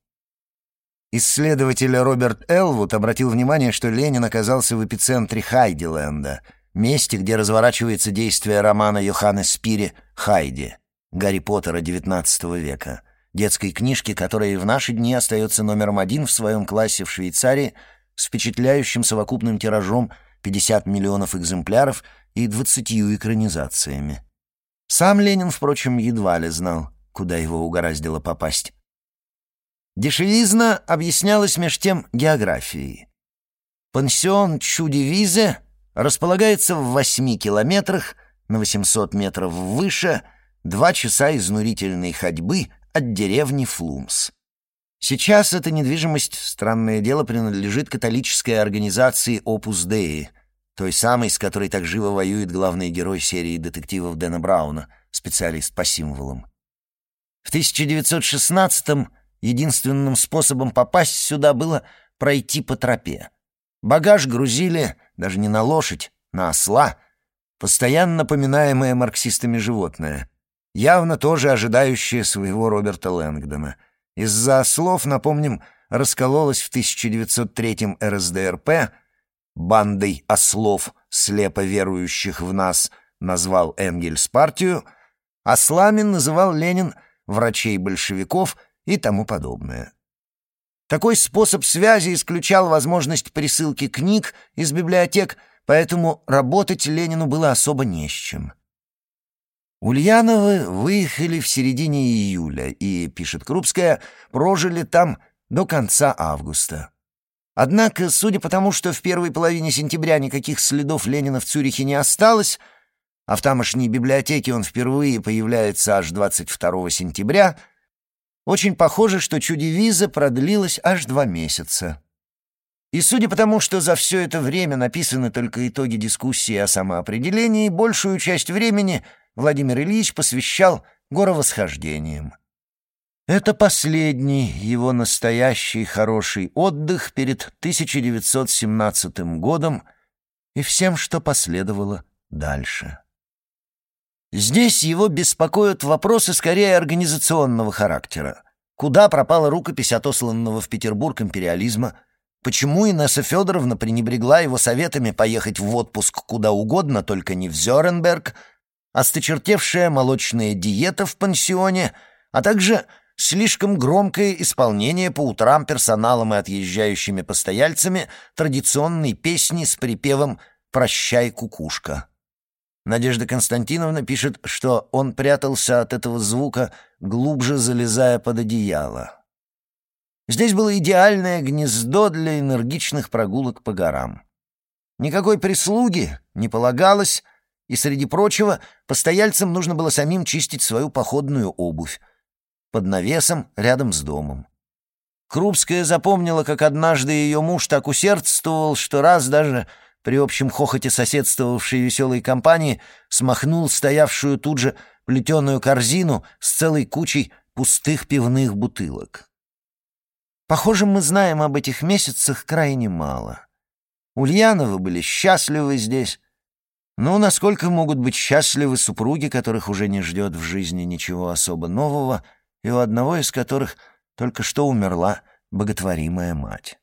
Исследователь Роберт Элвуд обратил внимание, что Ленин оказался в эпицентре Хайдиленда, месте, где разворачивается действие романа Йоханна Спири «Хайди» Гарри Поттера XIX века, детской книжки, которая в наши дни остается номером один в своем классе в Швейцарии с впечатляющим совокупным тиражом 50 миллионов экземпляров и двадцатью экранизациями. Сам Ленин, впрочем, едва ли знал, куда его угораздило попасть. Дешевизна объяснялась меж тем географией. Пансион Чудевизе располагается в восьми километрах, на 800 метров выше, два часа изнурительной ходьбы от деревни Флумс. Сейчас эта недвижимость, странное дело, принадлежит католической организации Opus Dei, той самой, с которой так живо воюет главный герой серии детективов Дэна Брауна, специалист по символам. В 1916-м единственным способом попасть сюда было пройти по тропе. Багаж грузили даже не на лошадь, на осла, постоянно поминаемое марксистами животное, явно тоже ожидающее своего Роберта Лэнгдона. Из-за ослов, напомним, раскололась в 1903-м РСДРП — бандой ослов слепо верующих в нас, назвал Энгельс партию, а Сламин называл Ленин врачей-большевиков и тому подобное. Такой способ связи исключал возможность присылки книг из библиотек, поэтому работать Ленину было особо не с чем. Ульяновы выехали в середине июля и, пишет Крупская, прожили там до конца августа. Однако, судя по тому, что в первой половине сентября никаких следов Ленина в Цюрихе не осталось, а в тамошней библиотеке он впервые появляется аж 22 сентября — очень похоже, что чудевиза продлилась аж два месяца. И судя по тому, что за все это время написаны только итоги дискуссии о самоопределении, большую часть времени Владимир Ильич посвящал горовосхождениям. Это последний его настоящий хороший отдых перед 1917 годом и всем, что последовало дальше. Здесь его беспокоят вопросы скорее организационного характера. Куда пропала рукопись отосланного в Петербург империализма? Почему Инесса Федоровна пренебрегла его советами поехать в отпуск куда угодно, только не в Зёренберг, осточертевшая молочная диета в пансионе, а также слишком громкое исполнение по утрам персоналом и отъезжающими постояльцами традиционной песни с припевом «Прощай, кукушка». Надежда Константиновна пишет, что он прятался от этого звука, глубже залезая под одеяло. Здесь было идеальное гнездо для энергичных прогулок по горам. Никакой прислуги не полагалось, и, среди прочего, постояльцам нужно было самим чистить свою походную обувь под навесом рядом с домом. Крупская запомнила, как однажды ее муж так усердствовал, что раз даже при общем хохоте соседствовавшей веселой компании смахнул стоявшую тут же плетеную корзину с целой кучей пустых пивных бутылок. Похоже, мы знаем об этих месяцах крайне мало. Ульяновы были счастливы здесь. Но насколько могут быть счастливы супруги, которых уже не ждет в жизни ничего особо нового, и у одного из которых только что умерла боготворимая мать?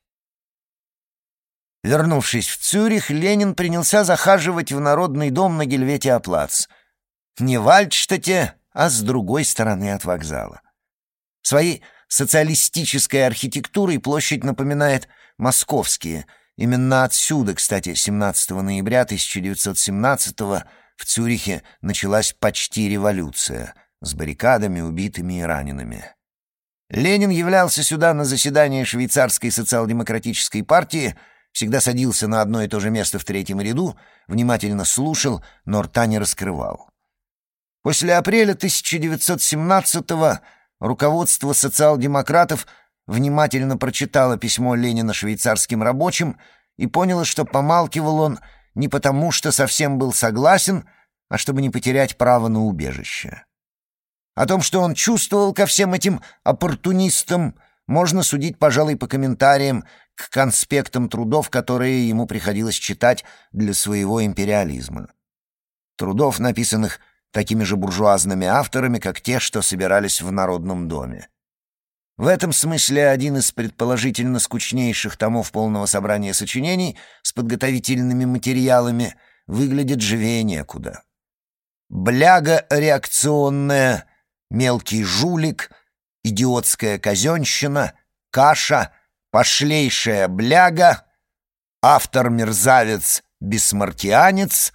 Вернувшись в Цюрих, Ленин принялся захаживать в Народный дом на Гельвете-Аплац. Не в Альтштадте, а с другой стороны от вокзала. Своей социалистической архитектурой площадь напоминает московские. Именно отсюда, кстати, 17 ноября 1917 в Цюрихе началась почти революция с баррикадами, убитыми и ранеными. Ленин являлся сюда на заседание швейцарской социал-демократической партии — всегда садился на одно и то же место в третьем ряду, внимательно слушал, но рта не раскрывал. После апреля 1917-го руководство социал-демократов внимательно прочитало письмо Ленина швейцарским рабочим и поняло, что помалкивал он не потому, что совсем был согласен, а чтобы не потерять право на убежище. О том, что он чувствовал ко всем этим оппортунистам, можно судить, пожалуй, по комментариям к конспектам трудов, которые ему приходилось читать для своего империализма. Трудов, написанных такими же буржуазными авторами, как те, что собирались в Народном доме. В этом смысле один из предположительно скучнейших томов полного собрания сочинений с подготовительными материалами выглядит живее некуда. Бляга реакционная, мелкий жулик, идиотская казенщина, каша — пошлейшая бляга, автор-мерзавец-бессмартианец,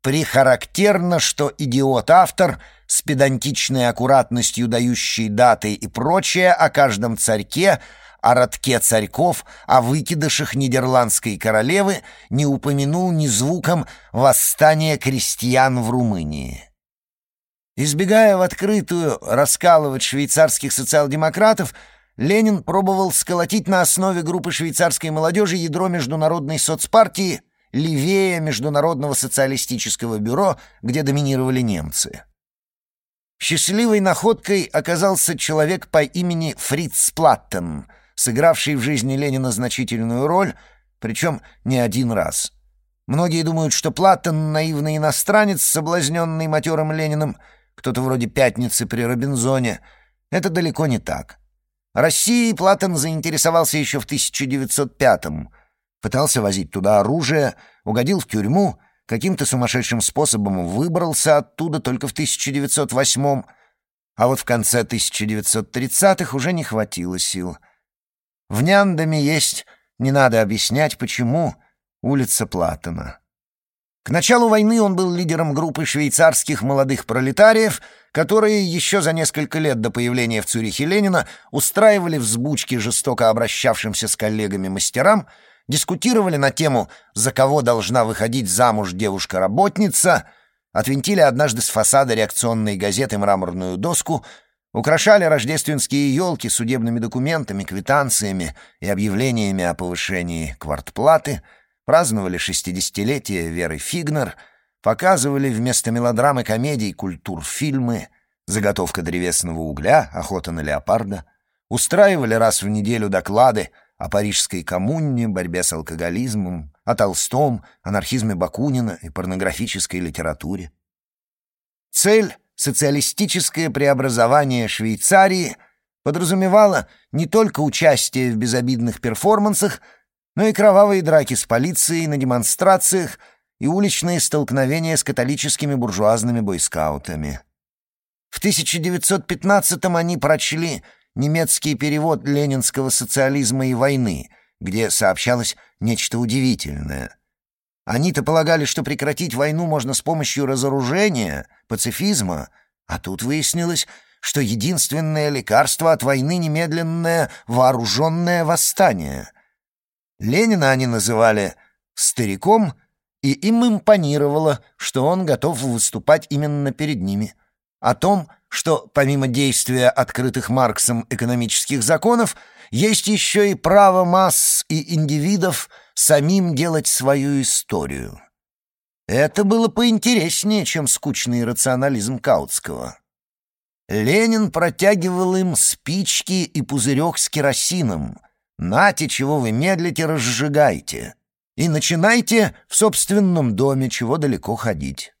прихарактерно, что идиот-автор с педантичной аккуратностью дающий даты и прочее о каждом царьке, о родке царьков, о выкидышах нидерландской королевы не упомянул ни звуком восстания крестьян в Румынии. Избегая в открытую раскалывать швейцарских социал-демократов, Ленин пробовал сколотить на основе группы швейцарской молодежи ядро Международной соцпартии левее Международного социалистического бюро, где доминировали немцы. Счастливой находкой оказался человек по имени Фриц Платтен, сыгравший в жизни Ленина значительную роль, причем не один раз. Многие думают, что Платтен — наивный иностранец, соблазненный матерым Лениным, кто-то вроде «Пятницы» при Робинзоне. Это далеко не так. Россией Платтен заинтересовался еще в 1905-м. Пытался возить туда оружие, угодил в тюрьму, каким-то сумасшедшим способом выбрался оттуда только в 1908 а вот в конце 1930-х уже не хватило сил. В Няндаме есть, не надо объяснять, почему, улица Платона. К началу войны он был лидером группы швейцарских молодых пролетариев, которые еще за несколько лет до появления в Цюрихе Ленина устраивали взбучки жестоко обращавшимся с коллегами мастерам, дискутировали на тему «За кого должна выходить замуж девушка-работница», отвинтили однажды с фасада реакционной газеты мраморную доску, украшали рождественские елки судебными документами, квитанциями и объявлениями о повышении квартплаты — праздновали шестидесятилетие Веры Фигнер, показывали вместо мелодрамы комедий культурфильмы, заготовка древесного угля, охота на леопарда, устраивали раз в неделю доклады о парижской коммуне, борьбе с алкоголизмом, о Толстом, анархизме Бакунина и порнографической литературе. Цель — социалистическое преобразование Швейцарии — подразумевала не только участие в безобидных перформансах, но и кровавые драки с полицией на демонстрациях и уличные столкновения с католическими буржуазными бойскаутами. В 1915-м они прочли немецкий перевод ленинского социализма и войны, где сообщалось нечто удивительное. Они-то полагали, что прекратить войну можно с помощью разоружения, пацифизма, а тут выяснилось, что единственное лекарство от войны — немедленное вооруженное восстание — Ленина они называли «стариком», и им импонировало, что он готов выступать именно перед ними. О том, что помимо действия открытых Марксом экономических законов, есть еще и право масс и индивидов самим делать свою историю. Это было поинтереснее, чем скучный рационализм Каутского. Ленин протягивал им спички и пузырек с керосином — Нате, чего вы медлите, разжигайте. И начинайте в собственном доме, чего далеко ходить.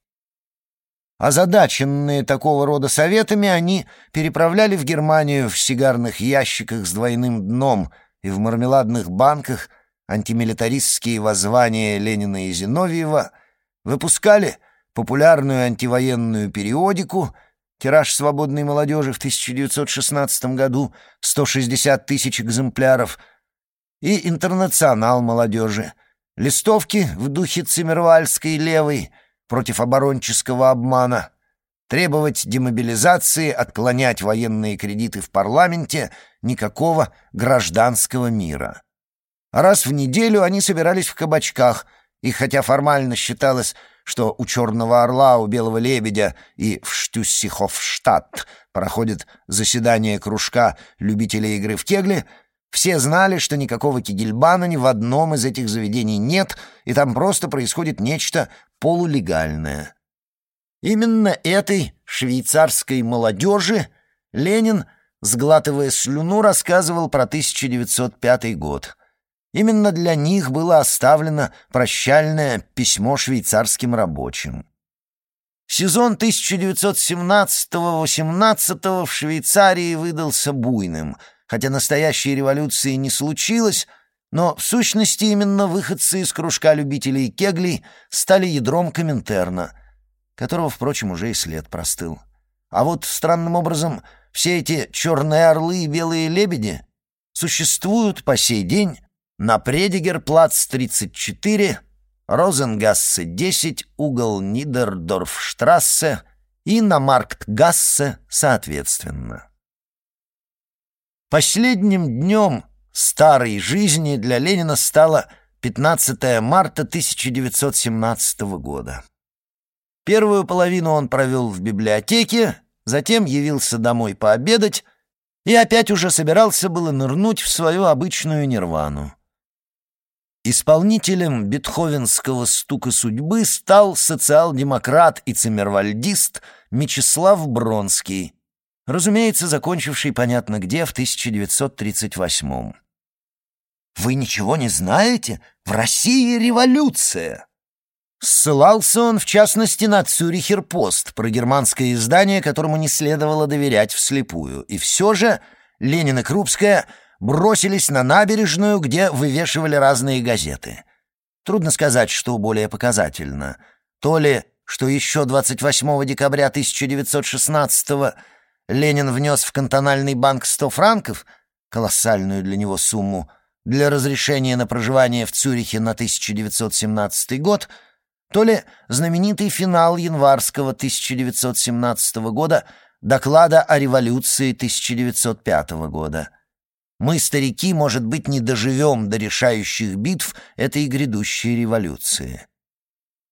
Озадаченные такого рода советами, они переправляли в Германию в сигарных ящиках с двойным дном и в мармеладных банках антимилитаристские воззвания Ленина и Зиновьева, выпускали популярную антивоенную периодику — Тираж свободной молодежи в 1916 году — 160 тысяч экземпляров. И интернационал молодежи. Листовки в духе циммервальской левой против оборонческого обмана. Требовать демобилизации, отклонять военные кредиты в парламенте, никакого гражданского мира. раз в неделю они собирались в кабачках, и хотя формально считалось, что у «Черного орла», у «Белого лебедя» и в Штюссихофштадт проходит заседание кружка любителей игры в кегли, все знали, что никакого кигельбана ни в одном из этих заведений нет, и там просто происходит нечто полулегальное. Именно этой швейцарской молодежи Ленин, сглатывая слюну, рассказывал про 1905 год. Именно для них было оставлено прощальное письмо швейцарским рабочим. Сезон 1917-18 в Швейцарии выдался буйным, хотя настоящей революции не случилось, но в сущности именно выходцы из кружка любителей кеглей стали ядром Коминтерна, которого, впрочем, уже и след простыл. А вот странным образом все эти черные орлы и белые лебеди существуют по сей день на Предигерплац 34, Розенгассе 10, угол Нидердорфштрассе и на Марктгассе соответственно. Последним днем старой жизни для Ленина стало 15 марта 1917 года. Первую половину он провел в библиотеке, затем явился домой пообедать и опять уже собирался было нырнуть в свою обычную нирвану. Исполнителем бетховенского стука судьбы стал социал-демократ и циммервальдист Мечислав Бронский, разумеется, закончивший понятно где в 1938-м. «Вы ничего не знаете? В России революция!» Ссылался он, в частности, на «Цюрихер-Пост», про германское издание, которому не следовало доверять вслепую. И все же Ленин и Крупская бросились на набережную, где вывешивали разные газеты. Трудно сказать, что более показательно. То ли, что еще 28 декабря 1916 Ленин внес в кантональный банк 100 франков, колоссальную для него сумму, для разрешения на проживание в Цюрихе на 1917 год, то ли знаменитый финал январского 1917 года доклада о революции 1905 года. Мы, старики, может быть, не доживем до решающих битв этой грядущей революции.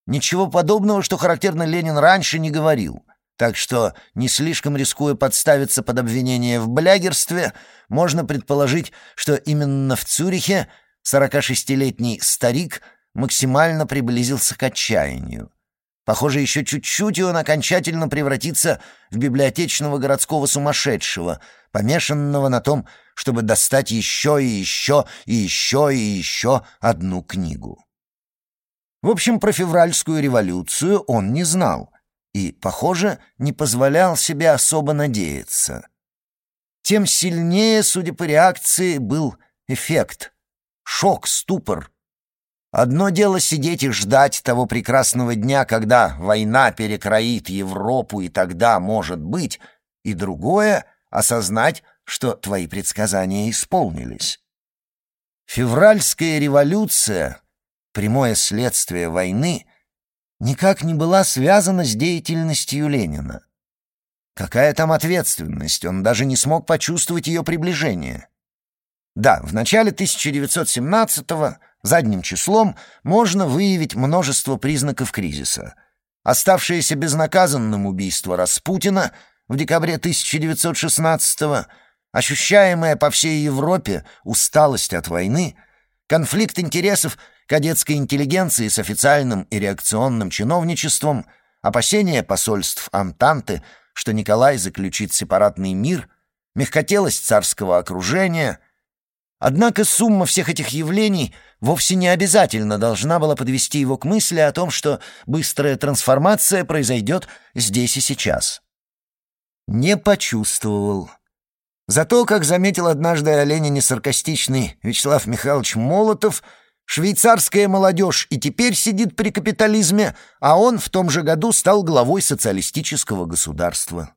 Ничего подобного, что характерно Ленин раньше не говорил. Так что, не слишком рискуя подставиться под обвинение в блягерстве, можно предположить, что именно в Цюрихе 46-летний старик максимально приблизился к отчаянию. Похоже, еще чуть-чуть, и он окончательно превратится в библиотечного городского сумасшедшего, помешанного на том, чтобы достать еще и еще и еще и еще одну книгу. В общем, про февральскую революцию он не знал и, похоже, не позволял себе особо надеяться. Тем сильнее, судя по реакции, был эффект. Шок, ступор — Одно дело сидеть и ждать того прекрасного дня, когда война перекроит Европу, и тогда, может быть, и другое — осознать, что твои предсказания исполнились. Февральская революция, прямое следствие войны, никак не была связана с деятельностью Ленина. Какая там ответственность, он даже не смог почувствовать ее приближение. Да, в начале 1917-го задним числом можно выявить множество признаков кризиса. Оставшееся безнаказанным убийство Распутина в декабре 1916-го, ощущаемая по всей Европе усталость от войны, конфликт интересов кадетской интеллигенции с официальным и реакционным чиновничеством, опасения посольств Антанты, что Николай заключит сепаратный мир, мягкотелость царского окружения — Однако сумма всех этих явлений вовсе не обязательно должна была подвести его к мысли о том, что быстрая трансформация произойдет здесь и сейчас. Не почувствовал. Зато, как заметил однажды о Ленине саркастичный Вячеслав Михайлович Молотов, швейцарская молодежь и теперь сидит при капитализме, а он в том же году стал главой социалистического государства.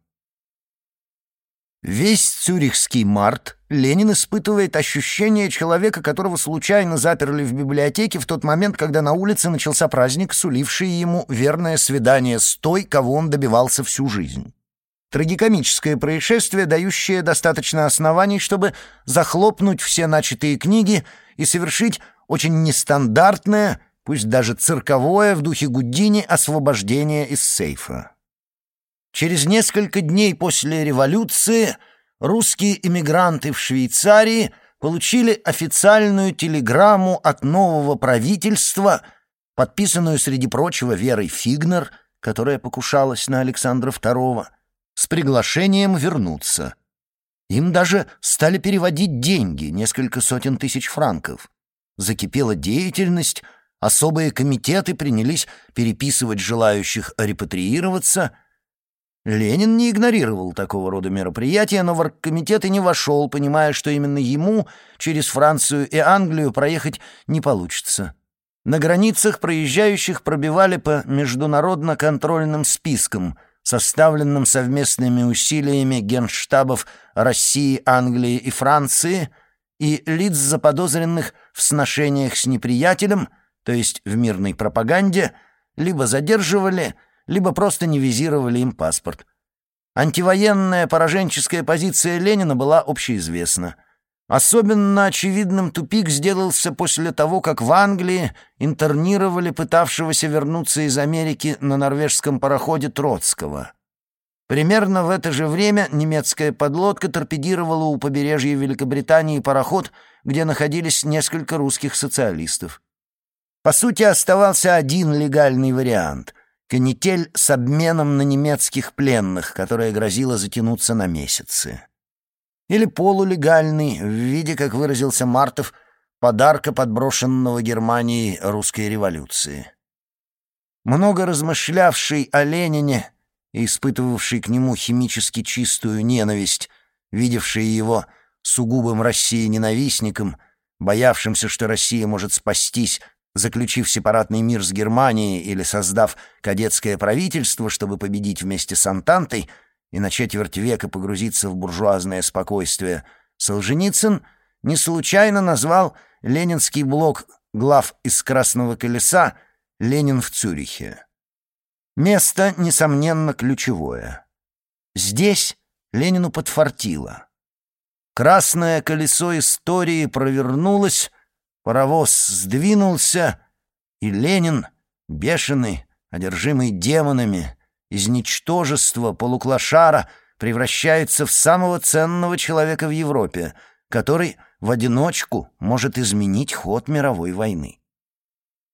Весь цюрихский март Ленин испытывает ощущение человека, которого случайно заперли в библиотеке в тот момент, когда на улице начался праздник, суливший ему верное свидание с той, кого он добивался всю жизнь. Трагикомическое происшествие, дающее достаточно оснований, чтобы захлопнуть все начатые книги и совершить очень нестандартное, пусть даже цирковое в духе Гудини освобождение из сейфа. Через несколько дней после революции русские эмигранты в Швейцарии получили официальную телеграмму от нового правительства, подписанную, среди прочего, Верой Фигнер, которая покушалась на Александра II, с приглашением вернуться. Им даже стали переводить деньги, несколько сотен тысяч франков. Закипела деятельность, особые комитеты принялись переписывать желающих репатриироваться — Ленин не игнорировал такого рода мероприятия, но в оргкомитет не вошел, понимая, что именно ему через Францию и Англию проехать не получится. На границах проезжающих пробивали по международно-контрольным спискам, составленным совместными усилиями генштабов России, Англии и Франции, и лиц, заподозренных в сношениях с неприятелем, то есть в мирной пропаганде, либо задерживали, либо просто не визировали им паспорт. Антивоенная пораженческая позиция Ленина была общеизвестна. Особенно очевидным тупик сделался после того, как в Англии интернировали пытавшегося вернуться из Америки на норвежском пароходе Троцкого. Примерно в это же время немецкая подлодка торпедировала у побережья Великобритании пароход, где находились несколько русских социалистов. По сути, оставался один легальный вариант канитель с обменом на немецких пленных, которая грозила затянуться на месяцы. Или полулегальный, в виде, как выразился Мартов, подарка, подброшенного Германией русской революции. Много размышлявший о Ленине испытывавший к нему химически чистую ненависть, видевший его сугубым России-ненавистником, боявшимся, что Россия может спастись, заключив сепаратный мир с Германией или создав кадетское правительство, чтобы победить вместе с Антантой и на четверть века погрузиться в буржуазное спокойствие, Солженицын не случайно назвал ленинский блок глав из «Красного колеса» «Ленин в Цюрихе». Место, несомненно, ключевое. Здесь Ленину подфартило. Красное колесо истории провернулось, паровоз сдвинулся, и Ленин, бешеный, одержимый демонами, из ничтожества полуклашара превращается в самого ценного человека в Европе, который в одиночку может изменить ход мировой войны.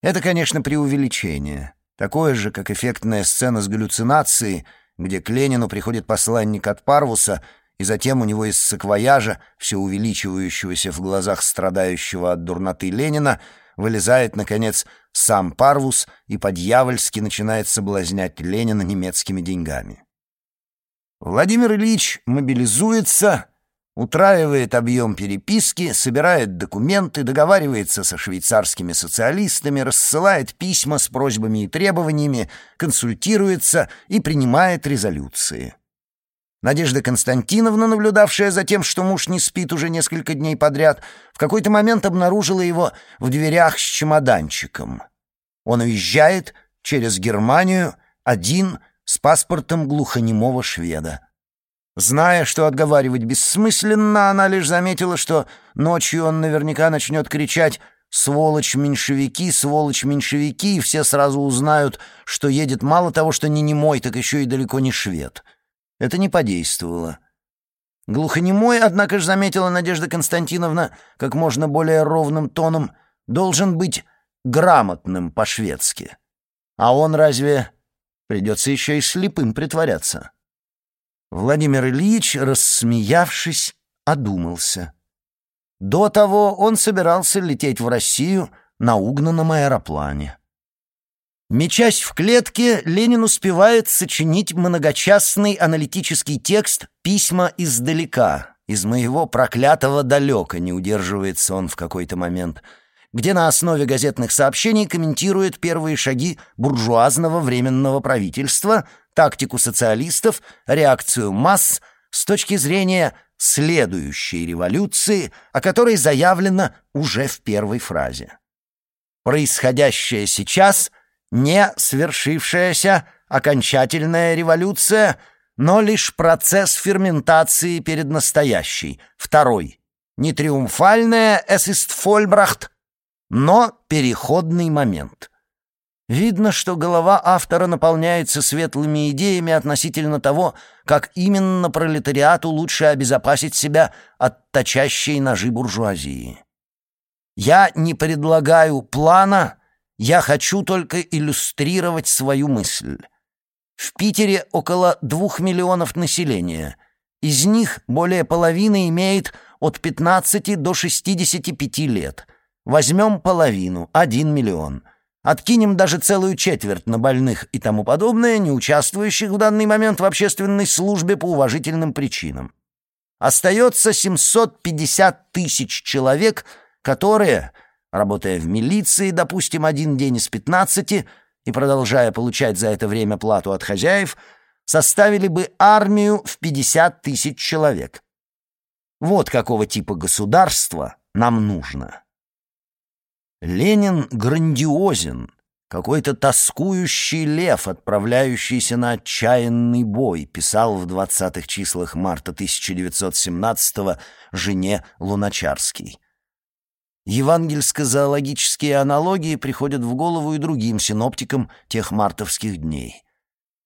Это, конечно, преувеличение, такое же, как эффектная сцена с галлюцинацией, где к Ленину приходит посланник от Парвуса, и затем у него из саквояжа, все увеличивающегося в глазах страдающего от дурноты Ленина, вылезает, наконец, сам Парвус и по-дьявольски начинает соблазнять Ленина немецкими деньгами. Владимир Ильич мобилизуется, утраивает объем переписки, собирает документы, договаривается со швейцарскими социалистами, рассылает письма с просьбами и требованиями, консультируется и принимает резолюции. Надежда Константиновна, наблюдавшая за тем, что муж не спит уже несколько дней подряд, в какой-то момент обнаружила его в дверях с чемоданчиком. Он уезжает через Германию один с паспортом глухонемого шведа. Зная, что отговаривать бессмысленно, она лишь заметила, что ночью он наверняка начнет кричать «Сволочь меньшевики, сволочь меньшевики!» и все сразу узнают, что едет мало того, что не немой, так еще и далеко не швед. Это не подействовало. Глухонемой, однако же, заметила Надежда Константиновна как можно более ровным тоном, должен быть грамотным по-шведски. А он разве... Придется еще и слепым притворяться. Владимир Ильич, рассмеявшись, одумался. До того он собирался лететь в Россию на угнанном аэроплане. Мечась в клетке, Ленин успевает сочинить многочастный аналитический текст «Письма издалека». Из моего проклятого далека не удерживается он в какой-то момент, где на основе газетных сообщений комментирует первые шаги буржуазного временного правительства, тактику социалистов, реакцию масс с точки зрения следующей революции, о которой заявлено уже в первой фразе. Происходящее сейчас — не свершившаяся окончательная революция, но лишь процесс ферментации перед настоящей, второй. Не триумфальная «Es ist Vollbracht», но переходный момент. Видно, что голова автора наполняется светлыми идеями относительно того, как именно пролетариату лучше обезопасить себя от точащей ножи буржуазии. Я не предлагаю плана — я хочу только иллюстрировать свою мысль. В Питере около двух миллионов населения. Из них более половины имеет от 15 до 65 лет. Возьмем половину, 1 миллион. Откинем даже целую четверть на больных и тому подобное, не участвующих в данный момент в общественной службе по уважительным причинам. Остается 750 тысяч человек, которые работая в милиции, допустим, один день из пятнадцати и продолжая получать за это время плату от хозяев, составили бы армию в пятьдесят тысяч человек. Вот какого типа государства нам нужно. Ленин грандиозен, какой-то тоскующий лев, отправляющийся на отчаянный бой, писал в двадцатых числах марта 1917 жене Луначарский. Евангельско-зоологические аналогии приходят в голову и другим синоптикам тех мартовских дней.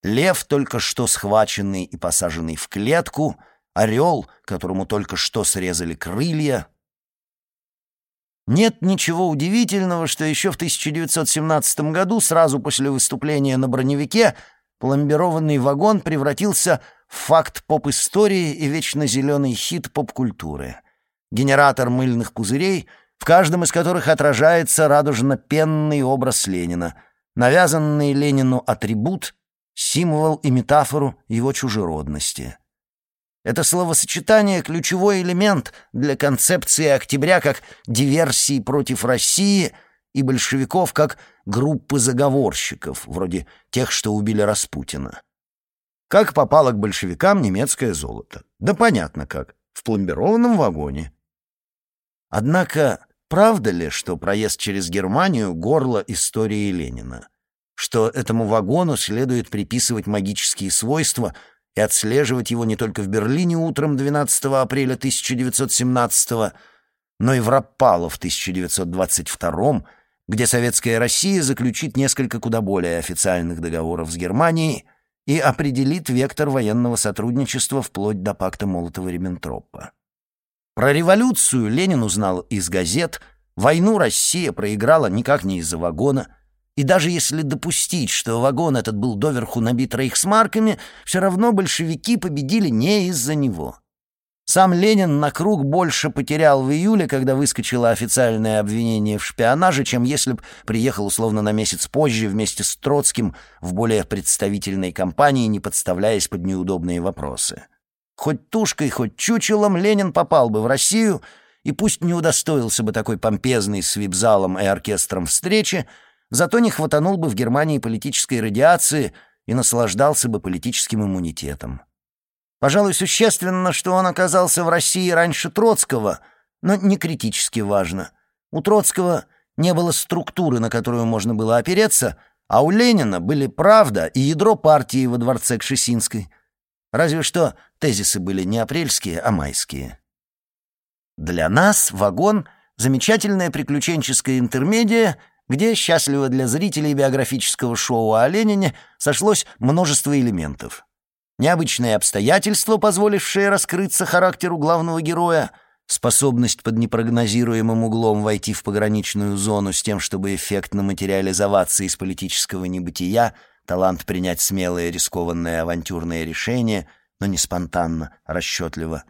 Лев, только что схваченный и посаженный в клетку, орел, которому только что срезали крылья. Нет ничего удивительного, что еще в 1917 году, сразу после выступления на броневике, пломбированный вагон превратился в факт поп-истории и вечно зеленый хит поп-культуры. Генератор мыльных пузырей — в каждом из которых отражается радужно-пенный образ Ленина, навязанный Ленину атрибут, символ и метафору его чужеродности. Это словосочетание — ключевой элемент для концепции октября как диверсии против России и большевиков как группы заговорщиков, вроде тех, что убили Распутина. Как попало к большевикам немецкое золото? Да понятно как, в пломбированном вагоне. Однако, правда ли, что проезд через Германию — горло истории Ленина? Что этому вагону следует приписывать магические свойства — и отслеживать его не только в Берлине утром 12 апреля 1917 но и в Раппало в 1922 где Советская Россия заключит несколько куда более официальных договоров с Германией и определит вектор военного сотрудничества вплоть до пакта Молотова-Риббентропа. Про революцию Ленин узнал из газет, войну Россия проиграла никак не из-за вагона – и даже если допустить, что вагон этот был доверху набит рейхсмарками, все равно большевики победили не из-за него. Сам Ленин на круг больше потерял в июле, когда выскочило официальное обвинение в шпионаже, чем если б приехал условно на месяц позже вместе с Троцким в более представительной компании, не подставляясь под неудобные вопросы. Хоть тушкой, хоть чучелом Ленин попал бы в Россию, и пусть не удостоился бы такой помпезной с вип-залом и оркестром встречи, Зато не хватанул бы в Германии политической радиации и наслаждался бы политическим иммунитетом. Пожалуй, существенно, что он оказался в России раньше Троцкого, но не критически важно. У Троцкого не было структуры, на которую можно было опереться, а у Ленина были правда и ядро партии во дворце Кшесинской. Разве что тезисы были не апрельские, а майские. Для нас вагон — замечательная приключенческая интермедия — где, счастливо для зрителей биографического шоу о Ленине, сошлось множество элементов. Необычные обстоятельства, позволившие раскрыться характеру главного героя, способность под непрогнозируемым углом войти в пограничную зону с тем, чтобы эффектно материализоваться из политического небытия, талант принять смелые рискованные авантюрные решения, но не спонтанно, расчетливо.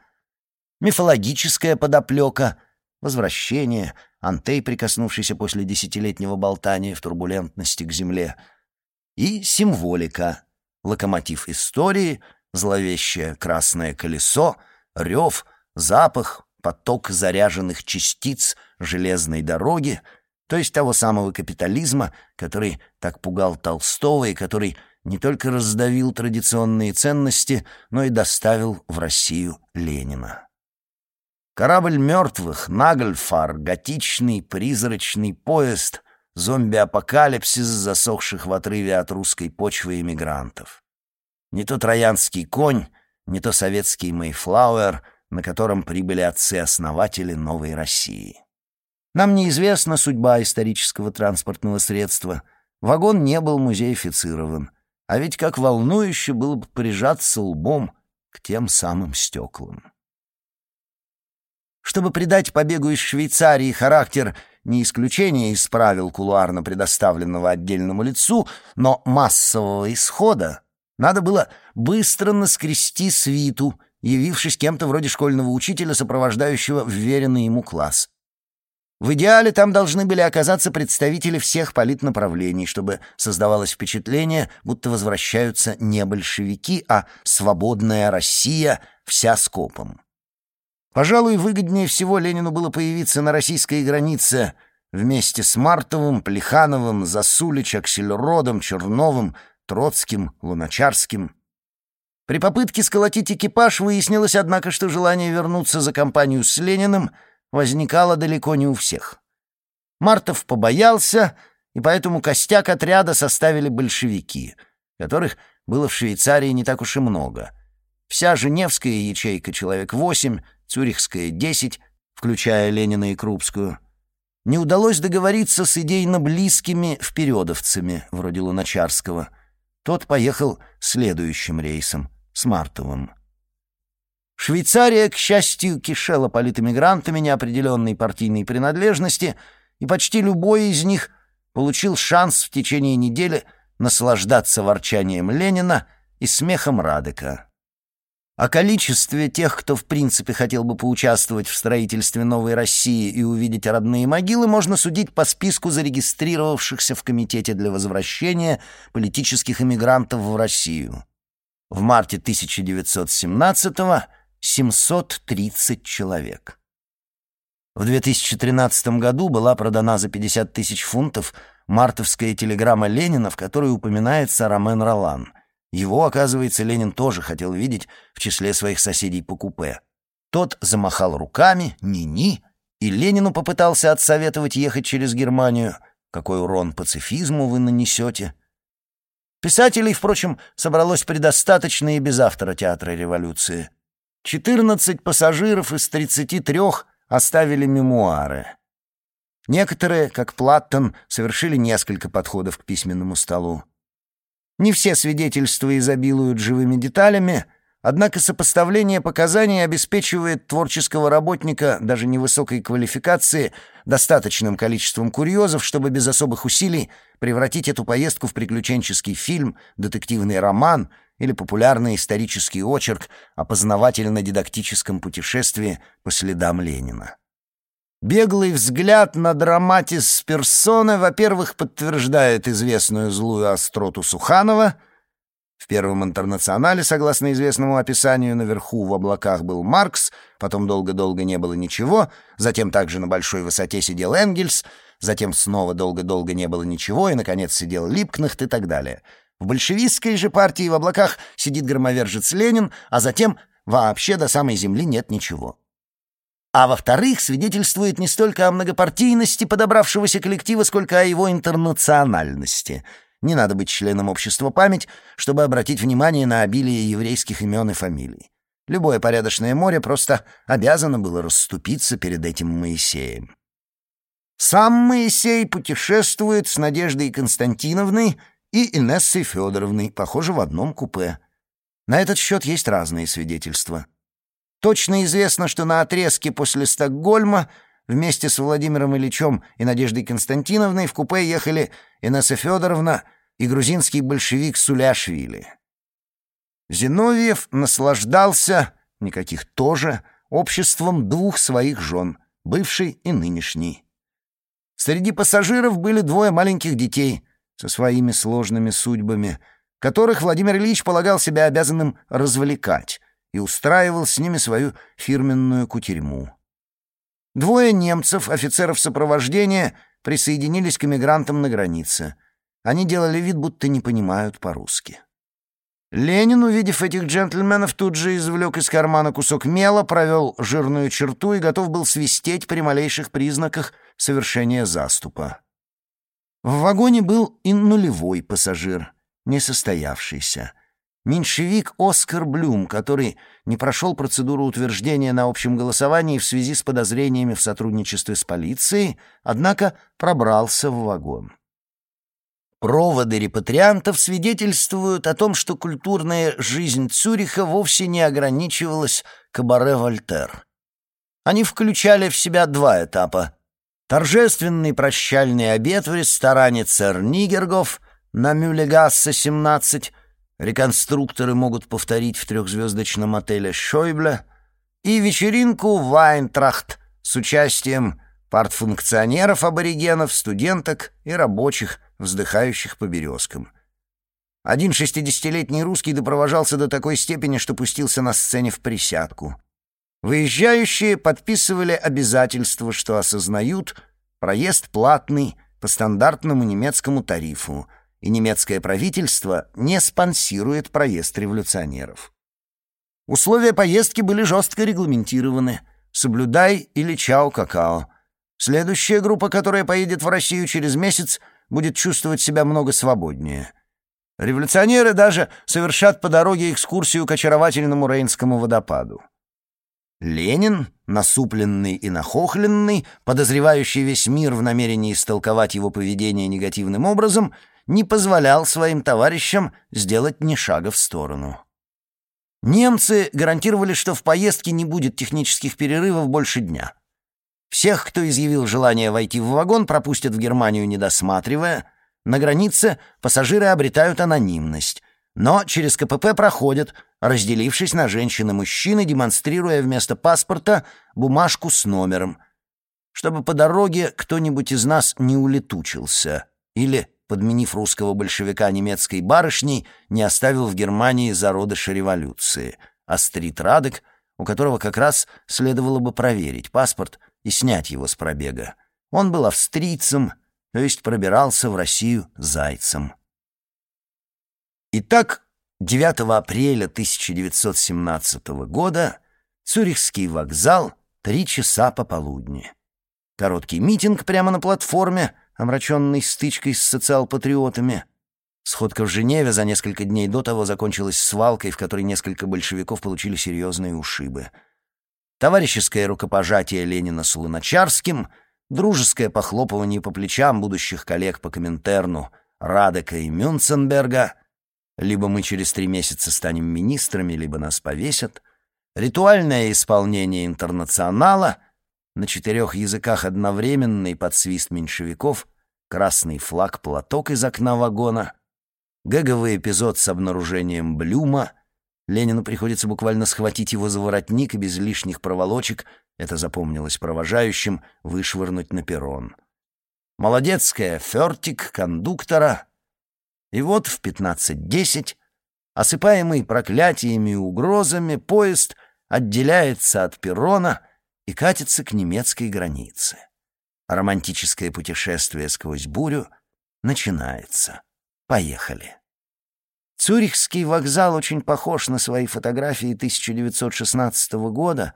Мифологическая подоплека, возвращение — Антей, прикоснувшийся после десятилетнего болтания в турбулентности к земле, и символика, локомотив истории, зловещее красное колесо, рев, запах, поток заряженных частиц железной дороги, то есть того самого капитализма, который так пугал Толстого и который не только раздавил традиционные ценности, но и доставил в Россию Ленина. Корабль мертвых, Нагльфар, готичный призрачный поезд, зомби-апокалипсис засохших в отрыве от русской почвы иммигрантов. Не то троянский конь, не то советский Мейфлауэр, на котором прибыли отцы-основатели новой России. Нам неизвестна судьба исторического транспортного средства. Вагон не был музеифицирован. А ведь как волнующе было бы прижаться лбом к тем самым стеклам. Чтобы придать побегу из Швейцарии характер не исключения из правил кулуарно предоставленного отдельному лицу, но массового исхода, надо было быстро наскрести свиту, явившись кем-то вроде школьного учителя, сопровождающего вверенный ему класс. В идеале там должны были оказаться представители всех политнаправлений, чтобы создавалось впечатление, будто возвращаются не большевики, а свободная Россия вся скопом. Пожалуй, выгоднее всего Ленину было появиться на российской границе вместе с Мартовым, Плехановым, Засулич, Аксельродом, Черновым, Троцким, Луначарским. При попытке сколотить экипаж выяснилось, однако, что желание вернуться за компанию с Лениным возникало далеко не у всех. Мартов побоялся, и поэтому костяк отряда составили большевики, которых было в Швейцарии не так уж и много. Вся Женевская ячейка, человек восемь, Цюрихская — 10, включая Ленина и Крупскую. Не удалось договориться с идейно близкими впередовцами, вроде Луначарского. Тот поехал следующим рейсом, с Мартовым. Швейцария, к счастью, кишела политэмигрантами неопределенной партийной принадлежности, и почти любой из них получил шанс в течение недели наслаждаться ворчанием Ленина и смехом Радека. О количестве тех, кто в принципе хотел бы поучаствовать в строительстве новой России и увидеть родные могилы, можно судить по списку зарегистрировавшихся в Комитете для возвращения политических эмигрантов в Россию. В марте 1917-го 730 человек. В 2013 году была продана за 50 тысяч фунтов мартовская телеграмма Ленина, в которой упоминается Ромен Ролан. Его, оказывается, Ленин тоже хотел видеть в числе своих соседей по купе. Тот замахал руками, ни-ни, и Ленину попытался отсоветовать ехать через Германию. Какой урон пацифизму вы нанесете? Писателей, впрочем, собралось предостаточно и без автора театра революции. 14 пассажиров из 33 оставили мемуары. Некоторые, как Платтон, совершили несколько подходов к письменному столу. Не все свидетельства изобилуют живыми деталями — Однако сопоставление показаний обеспечивает творческого работника даже невысокой квалификации достаточным количеством курьезов, чтобы без особых усилий превратить эту поездку в приключенческий фильм, детективный роман или популярный исторический очерк о познавательно-дидактическом путешествии по следам Ленина. Беглый взгляд на драматис персоны, во-первых, подтверждает известную злую остроту Суханова — в первом интернационале, согласно известному описанию, наверху в облаках был Маркс, потом долго-долго не было ничего, затем также на большой высоте сидел Энгельс, затем снова долго-долго не было ничего, и, наконец, сидел Липкнахт и так далее. В большевистской же партии в облаках сидит громовержец Ленин, а затем вообще до самой земли нет ничего. А во-вторых, свидетельствует не столько о многопартийности подобравшегося коллектива, сколько о его интернациональности — не надо быть членом общества «Память», чтобы обратить внимание на обилие еврейских имен и фамилий. Любое порядочное море просто обязано было расступиться перед этим Моисеем. Сам Моисей путешествует с Надеждой Константиновной и Инессой Федоровной, похоже, в одном купе. На этот счет есть разные свидетельства. Точно известно, что на отрезке после Стокгольма Вместе с Владимиром Ильичем и Надеждой Константиновной в купе ехали Инесса Федоровна и грузинский большевик Суляшвили. Зиновьев наслаждался, никаких тоже, обществом двух своих жен, бывшей и нынешней. Среди пассажиров были двое маленьких детей со своими сложными судьбами, которых Владимир Ильич полагал себя обязанным развлекать и устраивал с ними свою фирменную кутерьму. Двое немцев, офицеров сопровождения, присоединились к эмигрантам на границе. Они делали вид, будто не понимают по-русски. Ленин, увидев этих джентльменов, тут же извлек из кармана кусок мела, провел жирную черту и готов был свистеть при малейших признаках совершения заступа. В вагоне был и нулевой пассажир, несостоявшийся меньшевик Оскар Блюм, который не прошел процедуру утверждения на общем голосовании в связи с подозрениями в сотрудничестве с полицией, однако пробрался в вагон. Проводы репатриантов свидетельствуют о том, что культурная жизнь Цюриха вовсе не ограничивалась кабаре «Вольтер». Они включали в себя два этапа. Торжественный прощальный обед в ресторане «Цернигергов» на Мюлегассе, 17, реконструкторы могут повторить в трехзвездочном отеле «Шойбле» и вечеринку «Вайнтрахт» с участием партфункционеров, аборигенов, студенток и рабочих, вздыхающих по березкам. Один шестидесятилетний русский допровожался до такой степени, что пустился на сцене в присядку. Выезжающие подписывали обязательство, что осознают проезд платный по стандартному немецкому тарифу — и немецкое правительство не спонсирует проезд революционеров. Условия поездки были жестко регламентированы. Соблюдай или чао-какао. Следующая группа, которая поедет в Россию через месяц, будет чувствовать себя много свободнее. Революционеры даже совершат по дороге экскурсию к очаровательному Рейнскому водопаду. Ленин, насупленный и нахохленный, подозревающий весь мир в намерении истолковать его поведение негативным образом, не позволял своим товарищам сделать ни шага в сторону. Немцы гарантировали, что в поездке не будет технических перерывов больше дня. Всех, кто изъявил желание войти в вагон, пропустят в Германию, не досматривая. На границе пассажиры обретают анонимность, но через КПП проходят, разделившись на женщин и мужчин и демонстрируя вместо паспорта бумажку с номером, чтобы по дороге кто-нибудь из нас не улетучился или подменив русского большевика немецкой барышней, не оставил в Германии зародыша революции. Астрид Радек у которого как раз следовало бы проверить паспорт и снять его с пробега. Он был австрийцем, то есть пробирался в Россию зайцем. Итак, 9 апреля 1917 года Цюрихский вокзал, три часа пополудни. Короткий митинг прямо на платформе, омраченный стычкой с социал-патриотами. Сходка в Женеве за несколько дней до того закончилась свалкой, в которой несколько большевиков получили серьезные ушибы. Товарищеское рукопожатие Ленина с Луначарским, дружеское похлопывание по плечам будущих коллег по Коминтерну Радека и Мюнценберга — либо мы через три месяца станем министрами, либо нас повесят. Ритуальное исполнение интернационала на четырех языках одновременно и под свист меньшевиков, красный флаг, платок из окна вагона, гэговый эпизод с обнаружением Блюма. Ленину приходится буквально схватить его за воротник и без лишних проволочек, это запомнилось провожающим, вышвырнуть на перрон. Молодецкая фертик кондуктора — и вот в 15.10, осыпаемый проклятиями и угрозами, поезд отделяется от перрона и катится к немецкой границе. Романтическое путешествие сквозь бурю начинается. Поехали. Цюрихский вокзал очень похож на свои фотографии 1916 года,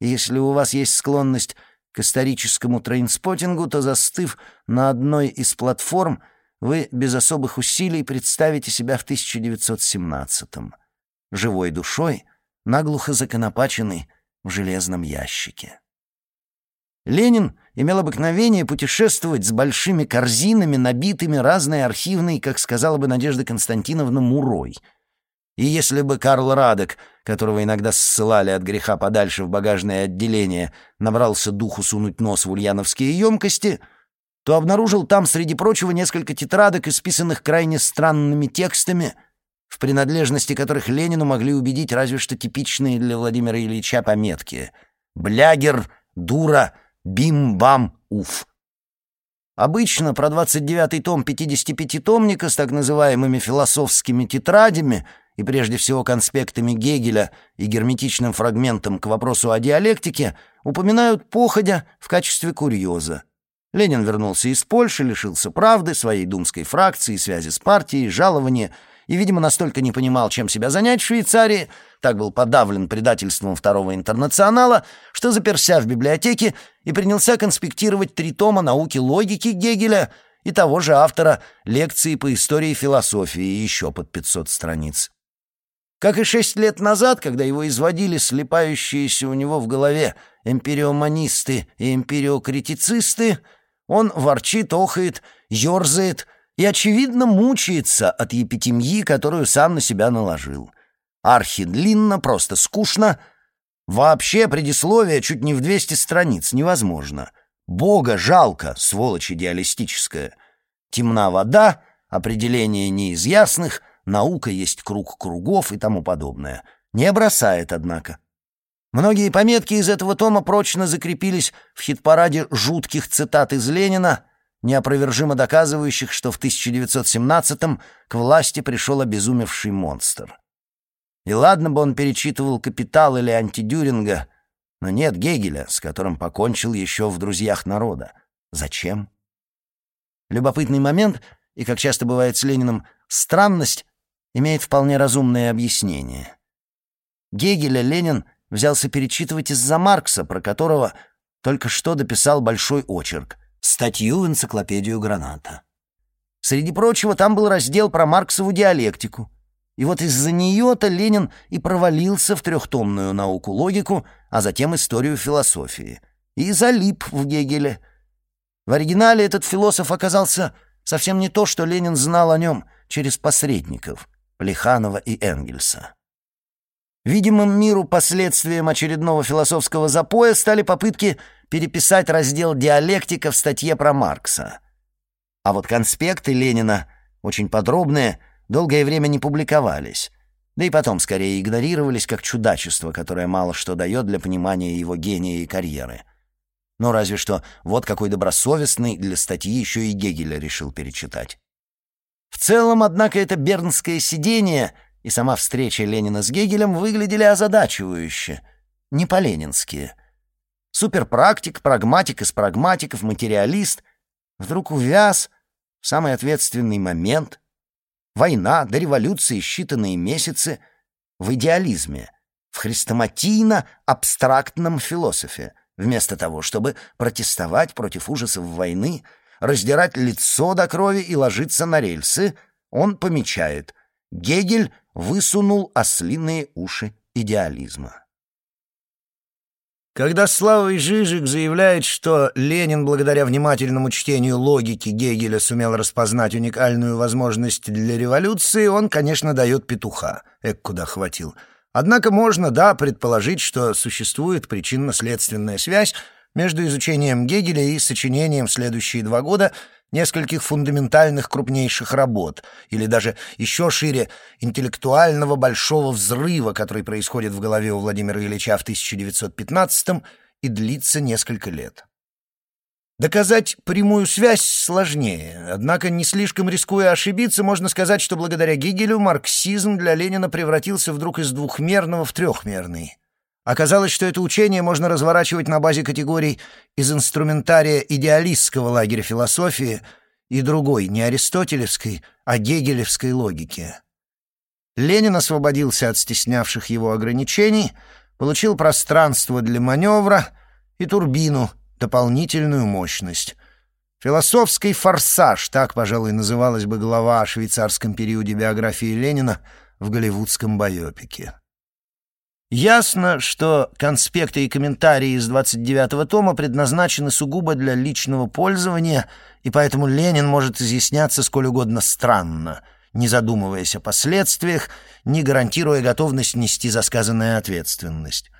если у вас есть склонность к историческому трейнспотингу, то, застыв на одной из платформ, вы без особых усилий представите себя в 1917-м, живой душой, наглухо законопаченный в железном ящике. Ленин имел обыкновение путешествовать с большими корзинами, набитыми разной архивной, как сказала бы Надежда Константиновна, мурой. И если бы Карл Радек, которого иногда ссылали от греха подальше в багажное отделение, набрался духу сунуть нос в ульяновские емкости — то обнаружил там, среди прочего, несколько тетрадок, исписанных крайне странными текстами, в принадлежности которых Ленину могли убедить разве что типичные для Владимира Ильича пометки «Блягер», «Дура», «Бим-бам», «Уф». Обычно про 29-й том 55-томника с так называемыми философскими тетрадями и прежде всего конспектами Гегеля и герметичным фрагментом к вопросу о диалектике упоминают походя в качестве курьеза. Ленин вернулся из Польши, лишился правды, своей думской фракции, связи с партией, жалования и, видимо, настолько не понимал, чем себя занять в Швейцарии, так был подавлен предательством Второго интернационала, что заперся в библиотеке и принялся конспектировать три тома науки логики Гегеля и того же автора лекции по истории философии еще под 500 страниц. Как и шесть лет назад, когда его изводили слепающиеся у него в голове эмпириоманисты и эмпириокритицисты, он ворчит, охает, ерзает и, очевидно, мучается от епитемьи, которую сам на себя наложил. Архидлинно, просто скучно. Вообще предисловие чуть не в 200 страниц невозможно. Бога жалко, сволочь идеалистическая. Темна вода, определение не наука есть круг кругов и тому подобное. Не бросает, однако. Многие пометки из этого тома прочно закрепились в хит-параде жутких цитат из Ленина, неопровержимо доказывающих, что в 1917-м к власти пришел обезумевший монстр. И ладно бы он перечитывал «Капитал» или «Антидюринга», но нет Гегеля, с которым покончил еще в «Друзьях народа». Зачем? Любопытный момент, и, как часто бывает с Лениным, странность имеет вполне разумное объяснение. Гегеля Ленин — взялся перечитывать из-за Маркса, про которого только что дописал большой очерк, статью в энциклопедию «Граната». Среди прочего, там был раздел про Марксову диалектику. И вот из-за нее-то Ленин и провалился в трехтомную науку-логику, а затем историю философии. И залип в Гегеле. В оригинале этот философ оказался совсем не то, что Ленин знал о нем через посредников — Плеханова и Энгельса. Видимым миру последствием очередного философского запоя стали попытки переписать раздел «Диалектика» в статье про Маркса. А вот конспекты Ленина, очень подробные, долгое время не публиковались, да и потом скорее игнорировались как чудачество, которое мало что дает для понимания его гения и карьеры. Но разве что вот какой добросовестный для статьи еще и Гегеля решил перечитать. В целом, однако, это бернское сидение — и сама встреча Ленина с Гегелем выглядели озадачивающе. не по-ленински. Суперпрактик, прагматик из прагматиков, материалист вдруг увяз в самый ответственный момент. Война до революции считанные месяцы в идеализме, в хрестоматийно-абстрактном философе, вместо того, чтобы протестовать против ужасов войны, раздирать лицо до крови и ложиться на рельсы, он помечает Гегель высунул ослиные уши идеализма. Когда Славой Жижик заявляет, что Ленин благодаря внимательному чтению логики Гегеля сумел распознать уникальную возможность для революции, он, конечно, дает петуха. Эк, куда хватил. Однако можно, да, предположить, что существует причинно-следственная связь между изучением Гегеля и сочинением в следующие два года – нескольких фундаментальных крупнейших работ, или даже еще шире интеллектуального большого взрыва, который происходит в голове у Владимира Ильича в 1915 и длится несколько лет. Доказать прямую связь сложнее, однако, не слишком рискуя ошибиться, можно сказать, что благодаря Гегелю марксизм для Ленина превратился вдруг из двухмерного в трехмерный. Оказалось, что это учение можно разворачивать на базе категорий из инструментария идеалистского лагеря философии и другой, не аристотелевской, а гегелевской логики. Ленин освободился от стеснявших его ограничений, получил пространство для маневра и турбину, дополнительную мощность. Философский форсаж, так, пожалуй, называлась бы глава о швейцарском периоде биографии Ленина в голливудском байопике. Ясно, что конспекты и комментарии из 29-го тома предназначены сугубо для личного пользования, и поэтому Ленин может изъясняться сколь угодно странно, не задумываясь о последствиях, не гарантируя готовность нести за сказанное ответственность.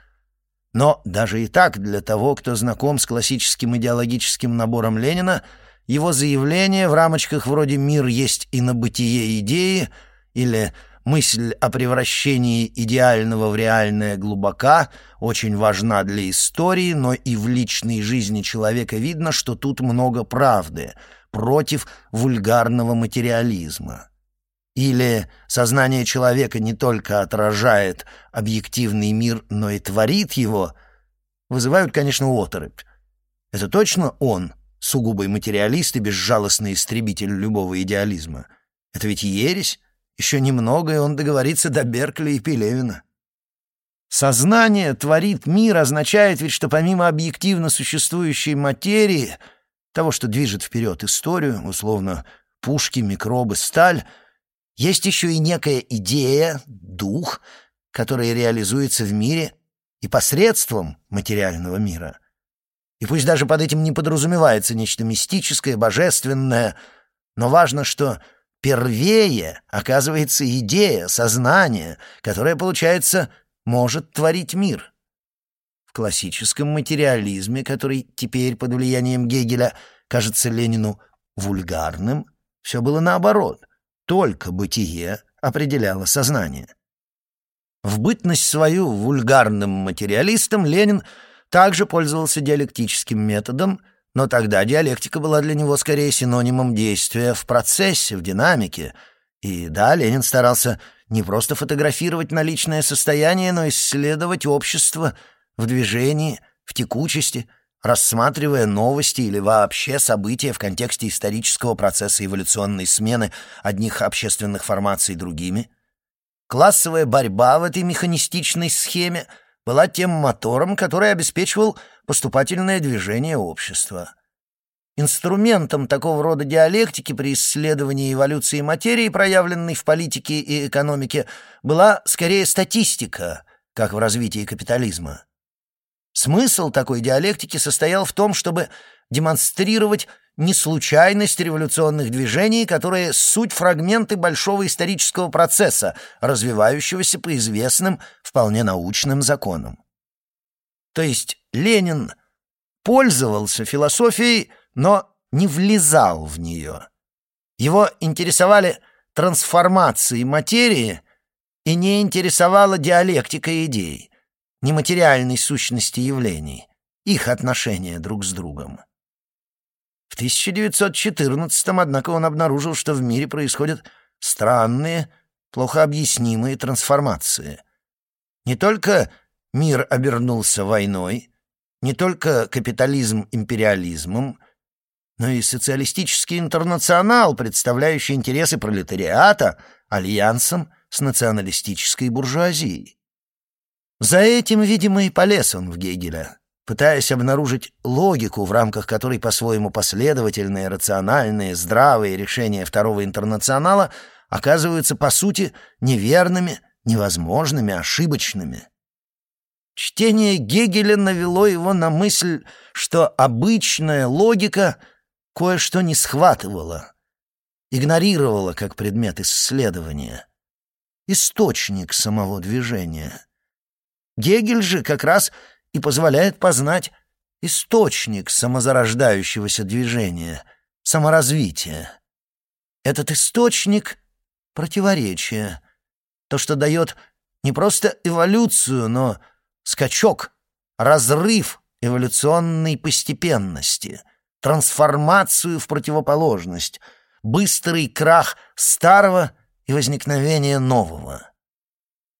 Но даже и так, для того, кто знаком с классическим идеологическим набором Ленина, его заявление в рамочках вроде «мир есть и на бытие идеи» или Мысль о превращении идеального в реальное глубока, очень важна для истории, но и в личной жизни человека видно, что тут много правды против вульгарного материализма. Или сознание человека не только отражает объективный мир, но и творит его, вызывают, конечно, оторопь. Это точно он, сугубый материалист и безжалостный истребитель любого идеализма. Это ведь ересь, еще немного, и он договорится до Беркли и Пелевина. Сознание творит мир означает ведь, что помимо объективно существующей материи, того, что движет вперед историю, условно, пушки, микробы, сталь, есть еще и некая идея, дух, который реализуется в мире и посредством материального мира. И пусть даже под этим не подразумевается нечто мистическое, божественное, но важно, что Первее оказывается идея, сознание, которое, получается, может творить мир. В классическом материализме, который теперь под влиянием Гегеля кажется Ленину вульгарным, все было наоборот. Только бытие определяло сознание. В бытность свою вульгарным материалистом Ленин также пользовался диалектическим методом — но тогда диалектика была для него скорее синонимом действия в процессе, в динамике. И да, Ленин старался не просто фотографировать наличное состояние, но исследовать общество в движении, в текучести, рассматривая новости или вообще события в контексте исторического процесса эволюционной смены одних общественных формаций другими. Классовая борьба в этой механистичной схеме была тем мотором, который обеспечивал поступательное движение общества. Инструментом такого рода диалектики при исследовании эволюции материи, проявленной в политике и экономике, была скорее статистика, как в развитии капитализма. Смысл такой диалектики состоял в том, чтобы демонстрировать неслучайность революционных движений, которые суть фрагменты большого исторического процесса, развивающегося по известным, вполне научным законам. То есть Ленин пользовался философией, но не влезал в нее. Его интересовали трансформации материи и не интересовала диалектика идей, нематериальной сущности явлений, их отношения друг с другом. В 1914-м, однако, он обнаружил, что в мире происходят странные, плохо объяснимые трансформации. Не только мир обернулся войной, не только капитализм империализмом, но и социалистический интернационал, представляющий интересы пролетариата, альянсом с националистической буржуазией. За этим, видимо, и полез он в Гегеля, пытаясь обнаружить логику, в рамках которой по-своему последовательные, рациональные, здравые решения Второго интернационала оказываются, по сути, неверными, невозможными, ошибочными. Чтение Гегеля навело его на мысль, что обычная логика кое-что не схватывала, игнорировала как предмет исследования, источник самого движения. Гегель же как раз и позволяет познать источник самозарождающегося движения, саморазвития. Этот источник — противоречие, то, что дает не просто эволюцию, но скачок, разрыв эволюционной постепенности, трансформацию в противоположность, быстрый крах старого и возникновение нового.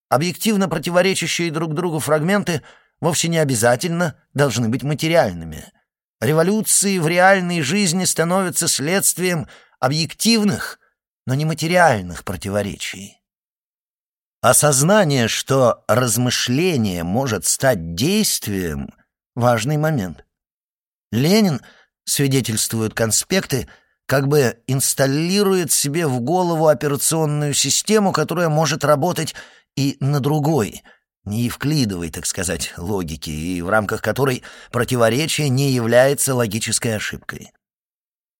Объективно противоречащие друг другу фрагменты вовсе не обязательно должны быть материальными. Революции в реальной жизни становятся следствием объективных, но не материальных противоречий. Осознание, что размышление может стать действием — важный момент. Ленин, свидетельствуют конспекты, как бы инсталирует себе в голову операционную систему, которая может работать и на другой, не евклидовой, так сказать, логике, и в рамках которой противоречие не является логической ошибкой.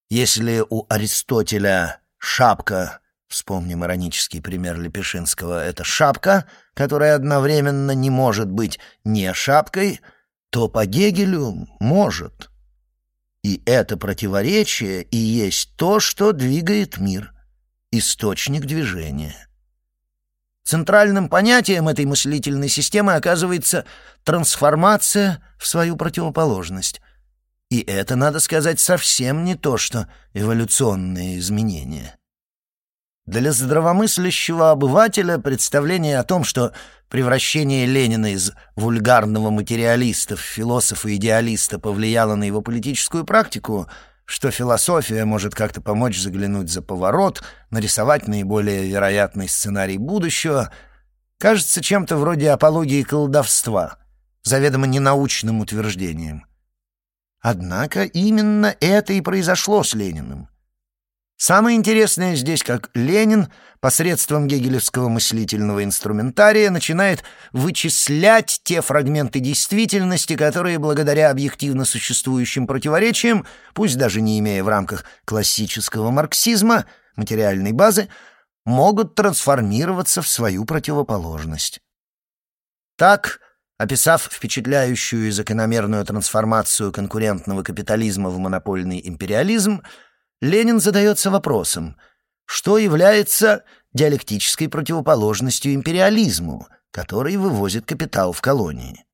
Если у Аристотеля шапка, вспомним иронический пример Лепешинского, это шапка, которая одновременно не может быть не шапкой, то по Гегелю может. И это противоречие и есть то, что двигает мир, источник движения. Центральным понятием этой мыслительной системы оказывается трансформация в свою противоположность. И это, надо сказать, совсем не то, что эволюционные изменения. Для здравомыслящего обывателя представление о том, что превращение Ленина из вульгарного материалиста в философа-идеалиста повлияло на его политическую практику — что философия может как-то помочь заглянуть за поворот, нарисовать наиболее вероятный сценарий будущего, кажется чем-то вроде апологии колдовства, заведомо ненаучным утверждением. Однако именно это и произошло с Лениным. Самое интересное здесь, как Ленин посредством гегелевского мыслительного инструментария начинает вычислять те фрагменты действительности, которые благодаря объективно существующим противоречиям, пусть даже не имея в рамках классического марксизма, материальной базы, могут трансформироваться в свою противоположность. Так, описав впечатляющую и закономерную трансформацию конкурентного капитализма в монопольный империализм, Ленин задается вопросом, что является диалектической противоположностью империализму, который вывозит капитал в колонии.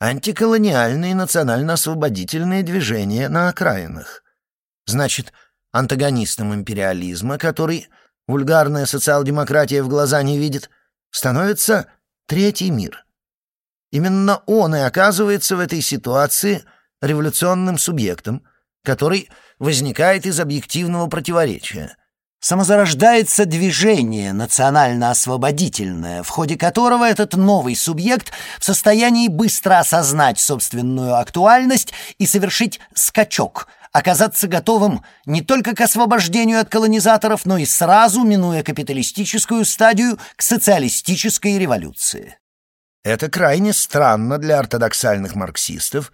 Антиколониальные национально-освободительные движения на окраинах. Значит, антагонистом империализма, который вульгарная социал-демократия в глаза не видит, становится третий мир. Именно он и оказывается в этой ситуации революционным субъектом, который возникает из объективного противоречия. Самозарождается движение национально-освободительное, в ходе которого этот новый субъект в состоянии быстро осознать собственную актуальность и совершить скачок, оказаться готовым не только к освобождению от колонизаторов, но и сразу, минуя капиталистическую стадию, к социалистической революции. Это крайне странно для ортодоксальных марксистов,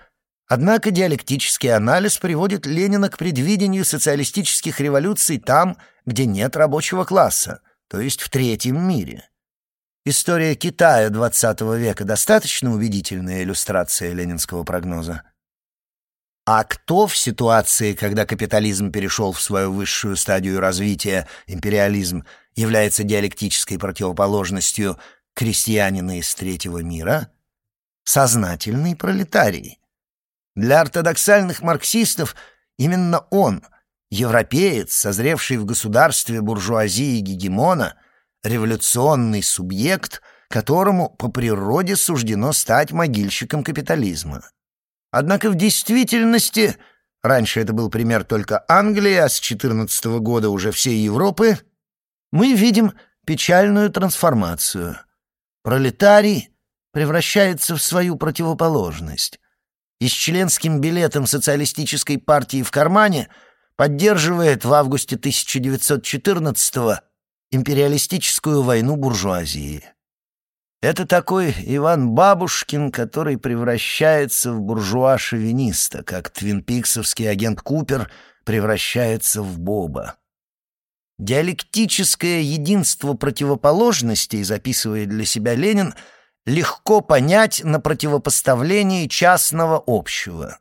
Однако диалектический анализ приводит Ленина к предвидению социалистических революций там, где нет рабочего класса, то есть в третьем мире. История Китая XX века достаточно убедительная иллюстрация ленинского прогноза. А кто в ситуации, когда капитализм перешел в свою высшую стадию развития, империализм, является диалектической противоположностью крестьянина из третьего мира? Сознательный пролетарий. Для ортодоксальных марксистов именно он, европеец, созревший в государстве буржуазии гегемона, революционный субъект, которому по природе суждено стать могильщиком капитализма. Однако в действительности, раньше это был пример только Англии, а с 14 года уже всей Европы, мы видим печальную трансформацию. Пролетарий превращается в свою противоположность. И с членским билетом социалистической партии в кармане поддерживает в августе 1914 империалистическую войну буржуазии. Это такой Иван Бабушкин, который превращается в буржуа-шовиниста, как твинпиксовский агент Купер превращается в Боба. Диалектическое единство противоположностей, записывает для себя Ленин, легко понять на противопоставлении частного общего.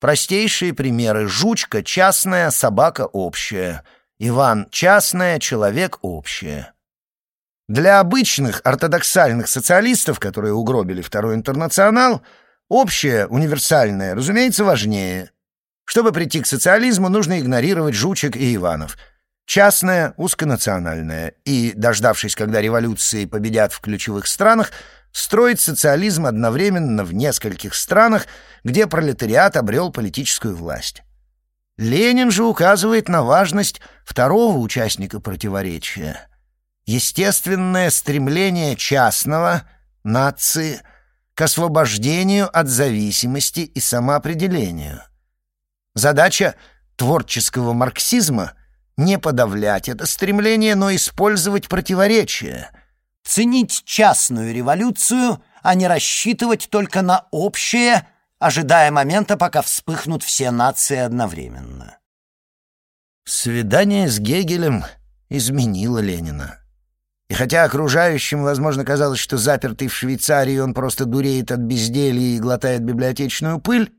Простейшие примеры. Жучка — частная, собака — общая. Иван — частная, человек — общая. Для обычных ортодоксальных социалистов, которые угробили Второй интернационал, общее, универсальное, разумеется, важнее. Чтобы прийти к социализму, нужно игнорировать Жучек и Иванов. Частное, узконациональное. И, дождавшись, когда революции победят в ключевых странах, строить социализм одновременно в нескольких странах, где пролетариат обрел политическую власть. Ленин же указывает на важность второго участника противоречия — естественное стремление частного, нации, к освобождению от зависимости и самоопределению. Задача творческого марксизма — не подавлять это стремление, но использовать противоречия, ценить частную революцию, а не рассчитывать только на общее, ожидая момента, пока вспыхнут все нации одновременно. Свидание с Гегелем изменило Ленина. И хотя окружающим, возможно, казалось, что запертый в Швейцарии он просто дуреет от безделья и глотает библиотечную пыль,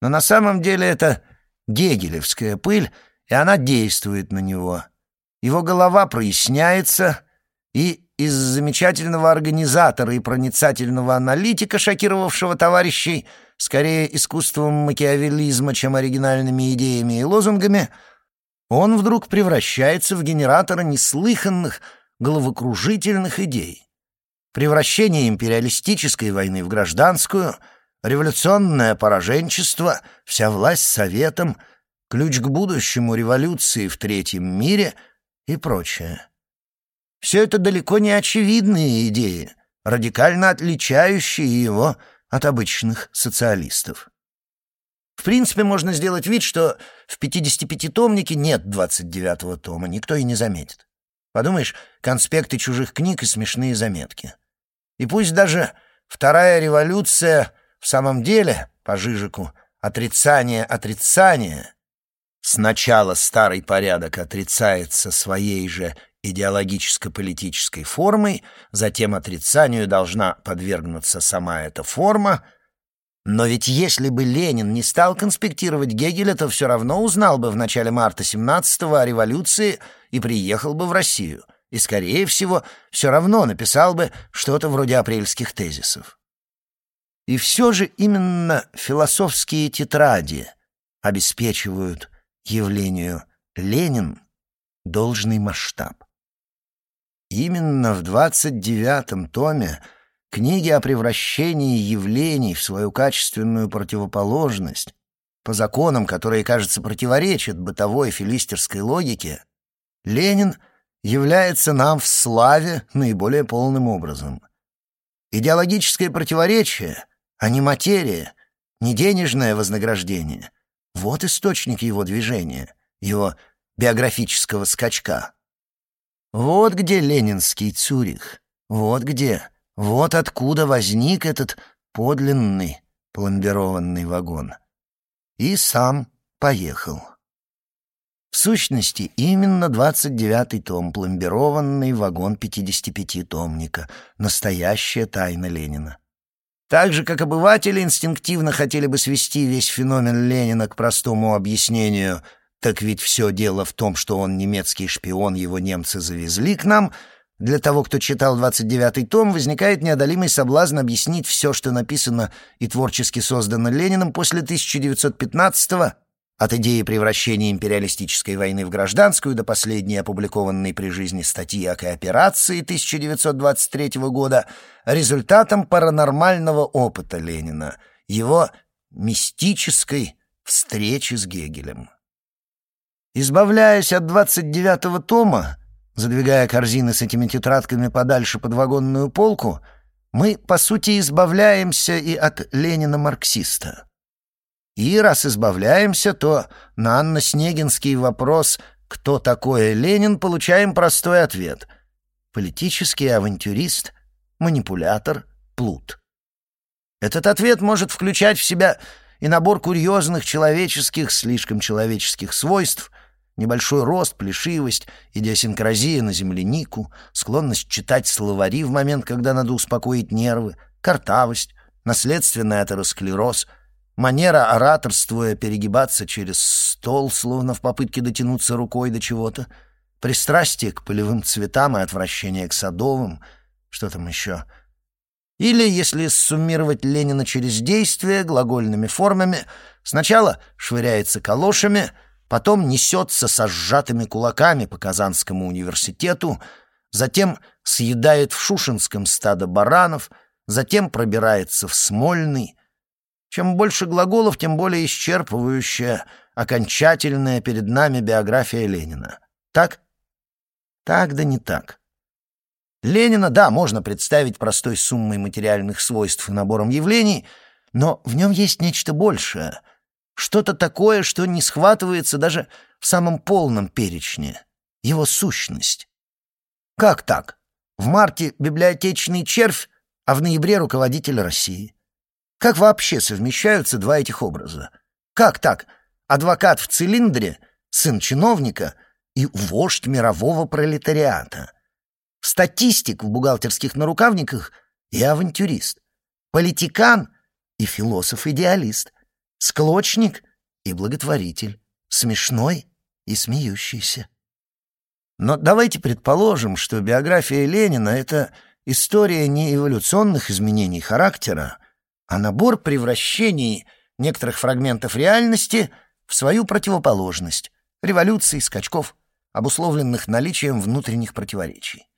но на самом деле это гегелевская пыль, и она действует на него. Его голова проясняется, и из замечательного организатора и проницательного аналитика, шокировавшего товарищей скорее искусством макиавеллизма, чем оригинальными идеями и лозунгами, он вдруг превращается в генератора неслыханных, головокружительных идей. Превращение империалистической войны в гражданскую, революционное пораженчество, вся власть советом, ключ к будущему революции в третьем мире и прочее. Все это далеко не очевидные идеи, радикально отличающие его от обычных социалистов. В принципе, можно сделать вид, что в 55-томнике нет 29-го тома, никто и не заметит. Подумаешь, конспекты чужих книг и смешные заметки. И пусть даже вторая революция в самом деле, по Жижику, отрицание отрицания, сначала старый порядок отрицается своей же идеологическо-политической формой, затем отрицанию должна подвергнуться сама эта форма — но ведь если бы Ленин не стал конспектировать Гегеля, то все равно узнал бы в начале марта 17-го о революции и приехал бы в Россию. И, скорее всего, все равно написал бы что-то вроде апрельских тезисов. И все же именно философские тетради обеспечивают явлению Ленин должный масштаб. Именно в 29-м томе Книги о превращении явлений в свою качественную противоположность, по законам, которые, кажется, противоречат бытовой филистерской логике, Ленин является нам в славе наиболее полным образом. Идеологическое противоречие, а не материя, не денежное вознаграждение — вот источник его движения, его биографического скачка. Вот где ленинский Цюрих, вот где вот откуда возник этот подлинный пломбированный вагон. И сам поехал. В сущности, именно 29-й том, пломбированный вагон 55-томника, настоящая тайна Ленина. Так же, как обыватели инстинктивно хотели бы свести весь феномен Ленина к простому объяснению «так ведь все дело в том, что он немецкий шпион, его немцы завезли к нам», для того, кто читал 29-й том, возникает неодолимый соблазн объяснить все, что написано и творчески создано Лениным после 1915-го, от идеи превращения империалистической войны в гражданскую до последней опубликованной при жизни статьи о кооперации 1923 года результатом паранормального опыта Ленина, его мистической встречи с Гегелем. Избавляясь от 29-го тома, задвигая корзины с этими тетрадками подальше под вагонную полку, мы, по сути, избавляемся и от Ленина-марксиста. И раз избавляемся, то на Анна-Снегинский вопрос «Кто такой Ленин?» получаем простой ответ. Политический авантюрист, манипулятор, плут. Этот ответ может включать в себя и набор курьезных человеческих, слишком человеческих свойств, небольшой рост, плешивость, идиосинкразия на землянику, склонность читать словари в момент, когда надо успокоить нервы, картавость, наследственный атеросклероз — Манера, ораторствуя, перегибаться через стол, словно в попытке дотянуться рукой до чего-то. Пристрастие к полевым цветам и отвращение к садовым. Что там еще? Или, если суммировать Ленина через действие, глагольными формами, сначала швыряется калошами, потом несется со сжатыми кулаками по Казанскому университету, затем съедает в Шушинском стадо баранов, затем пробирается в Смольный, чем больше глаголов, тем более исчерпывающая, окончательная перед нами биография Ленина. Так? Так да не так. Ленина, да, можно представить простой суммой материальных свойств и набором явлений, но в нем есть нечто большее, что-то такое, что не схватывается даже в самом полном перечне, его сущность. Как так? В марте библиотечный червь, а в ноябре руководитель России. Как вообще совмещаются два этих образа? Как так? Адвокат в цилиндре, сын чиновника и вождь мирового пролетариата. Статистик в бухгалтерских нарукавниках и авантюрист. Политикан и философ-идеалист. Склочник и благотворитель. Смешной и смеющийся. Но давайте предположим, что биография Ленина — это история не эволюционных изменений характера, а набор превращений некоторых фрагментов реальности в свою противоположность, революций, скачков, обусловленных наличием внутренних противоречий.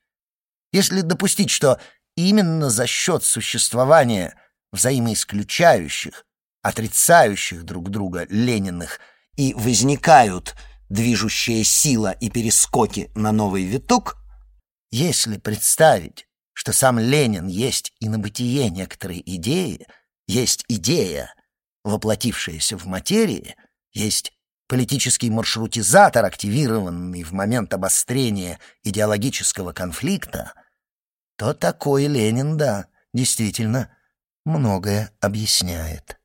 Если допустить, что именно за счет существования взаимоисключающих, отрицающих друг друга Лениных и возникают движущая сила и перескоки на новый виток, если представить, что сам Ленин есть и на бытие некоторой идеи, есть идея, воплотившаяся в материи, есть политический маршрутизатор, активированный в момент обострения идеологического конфликта, то такой Ленин, да, действительно многое объясняет.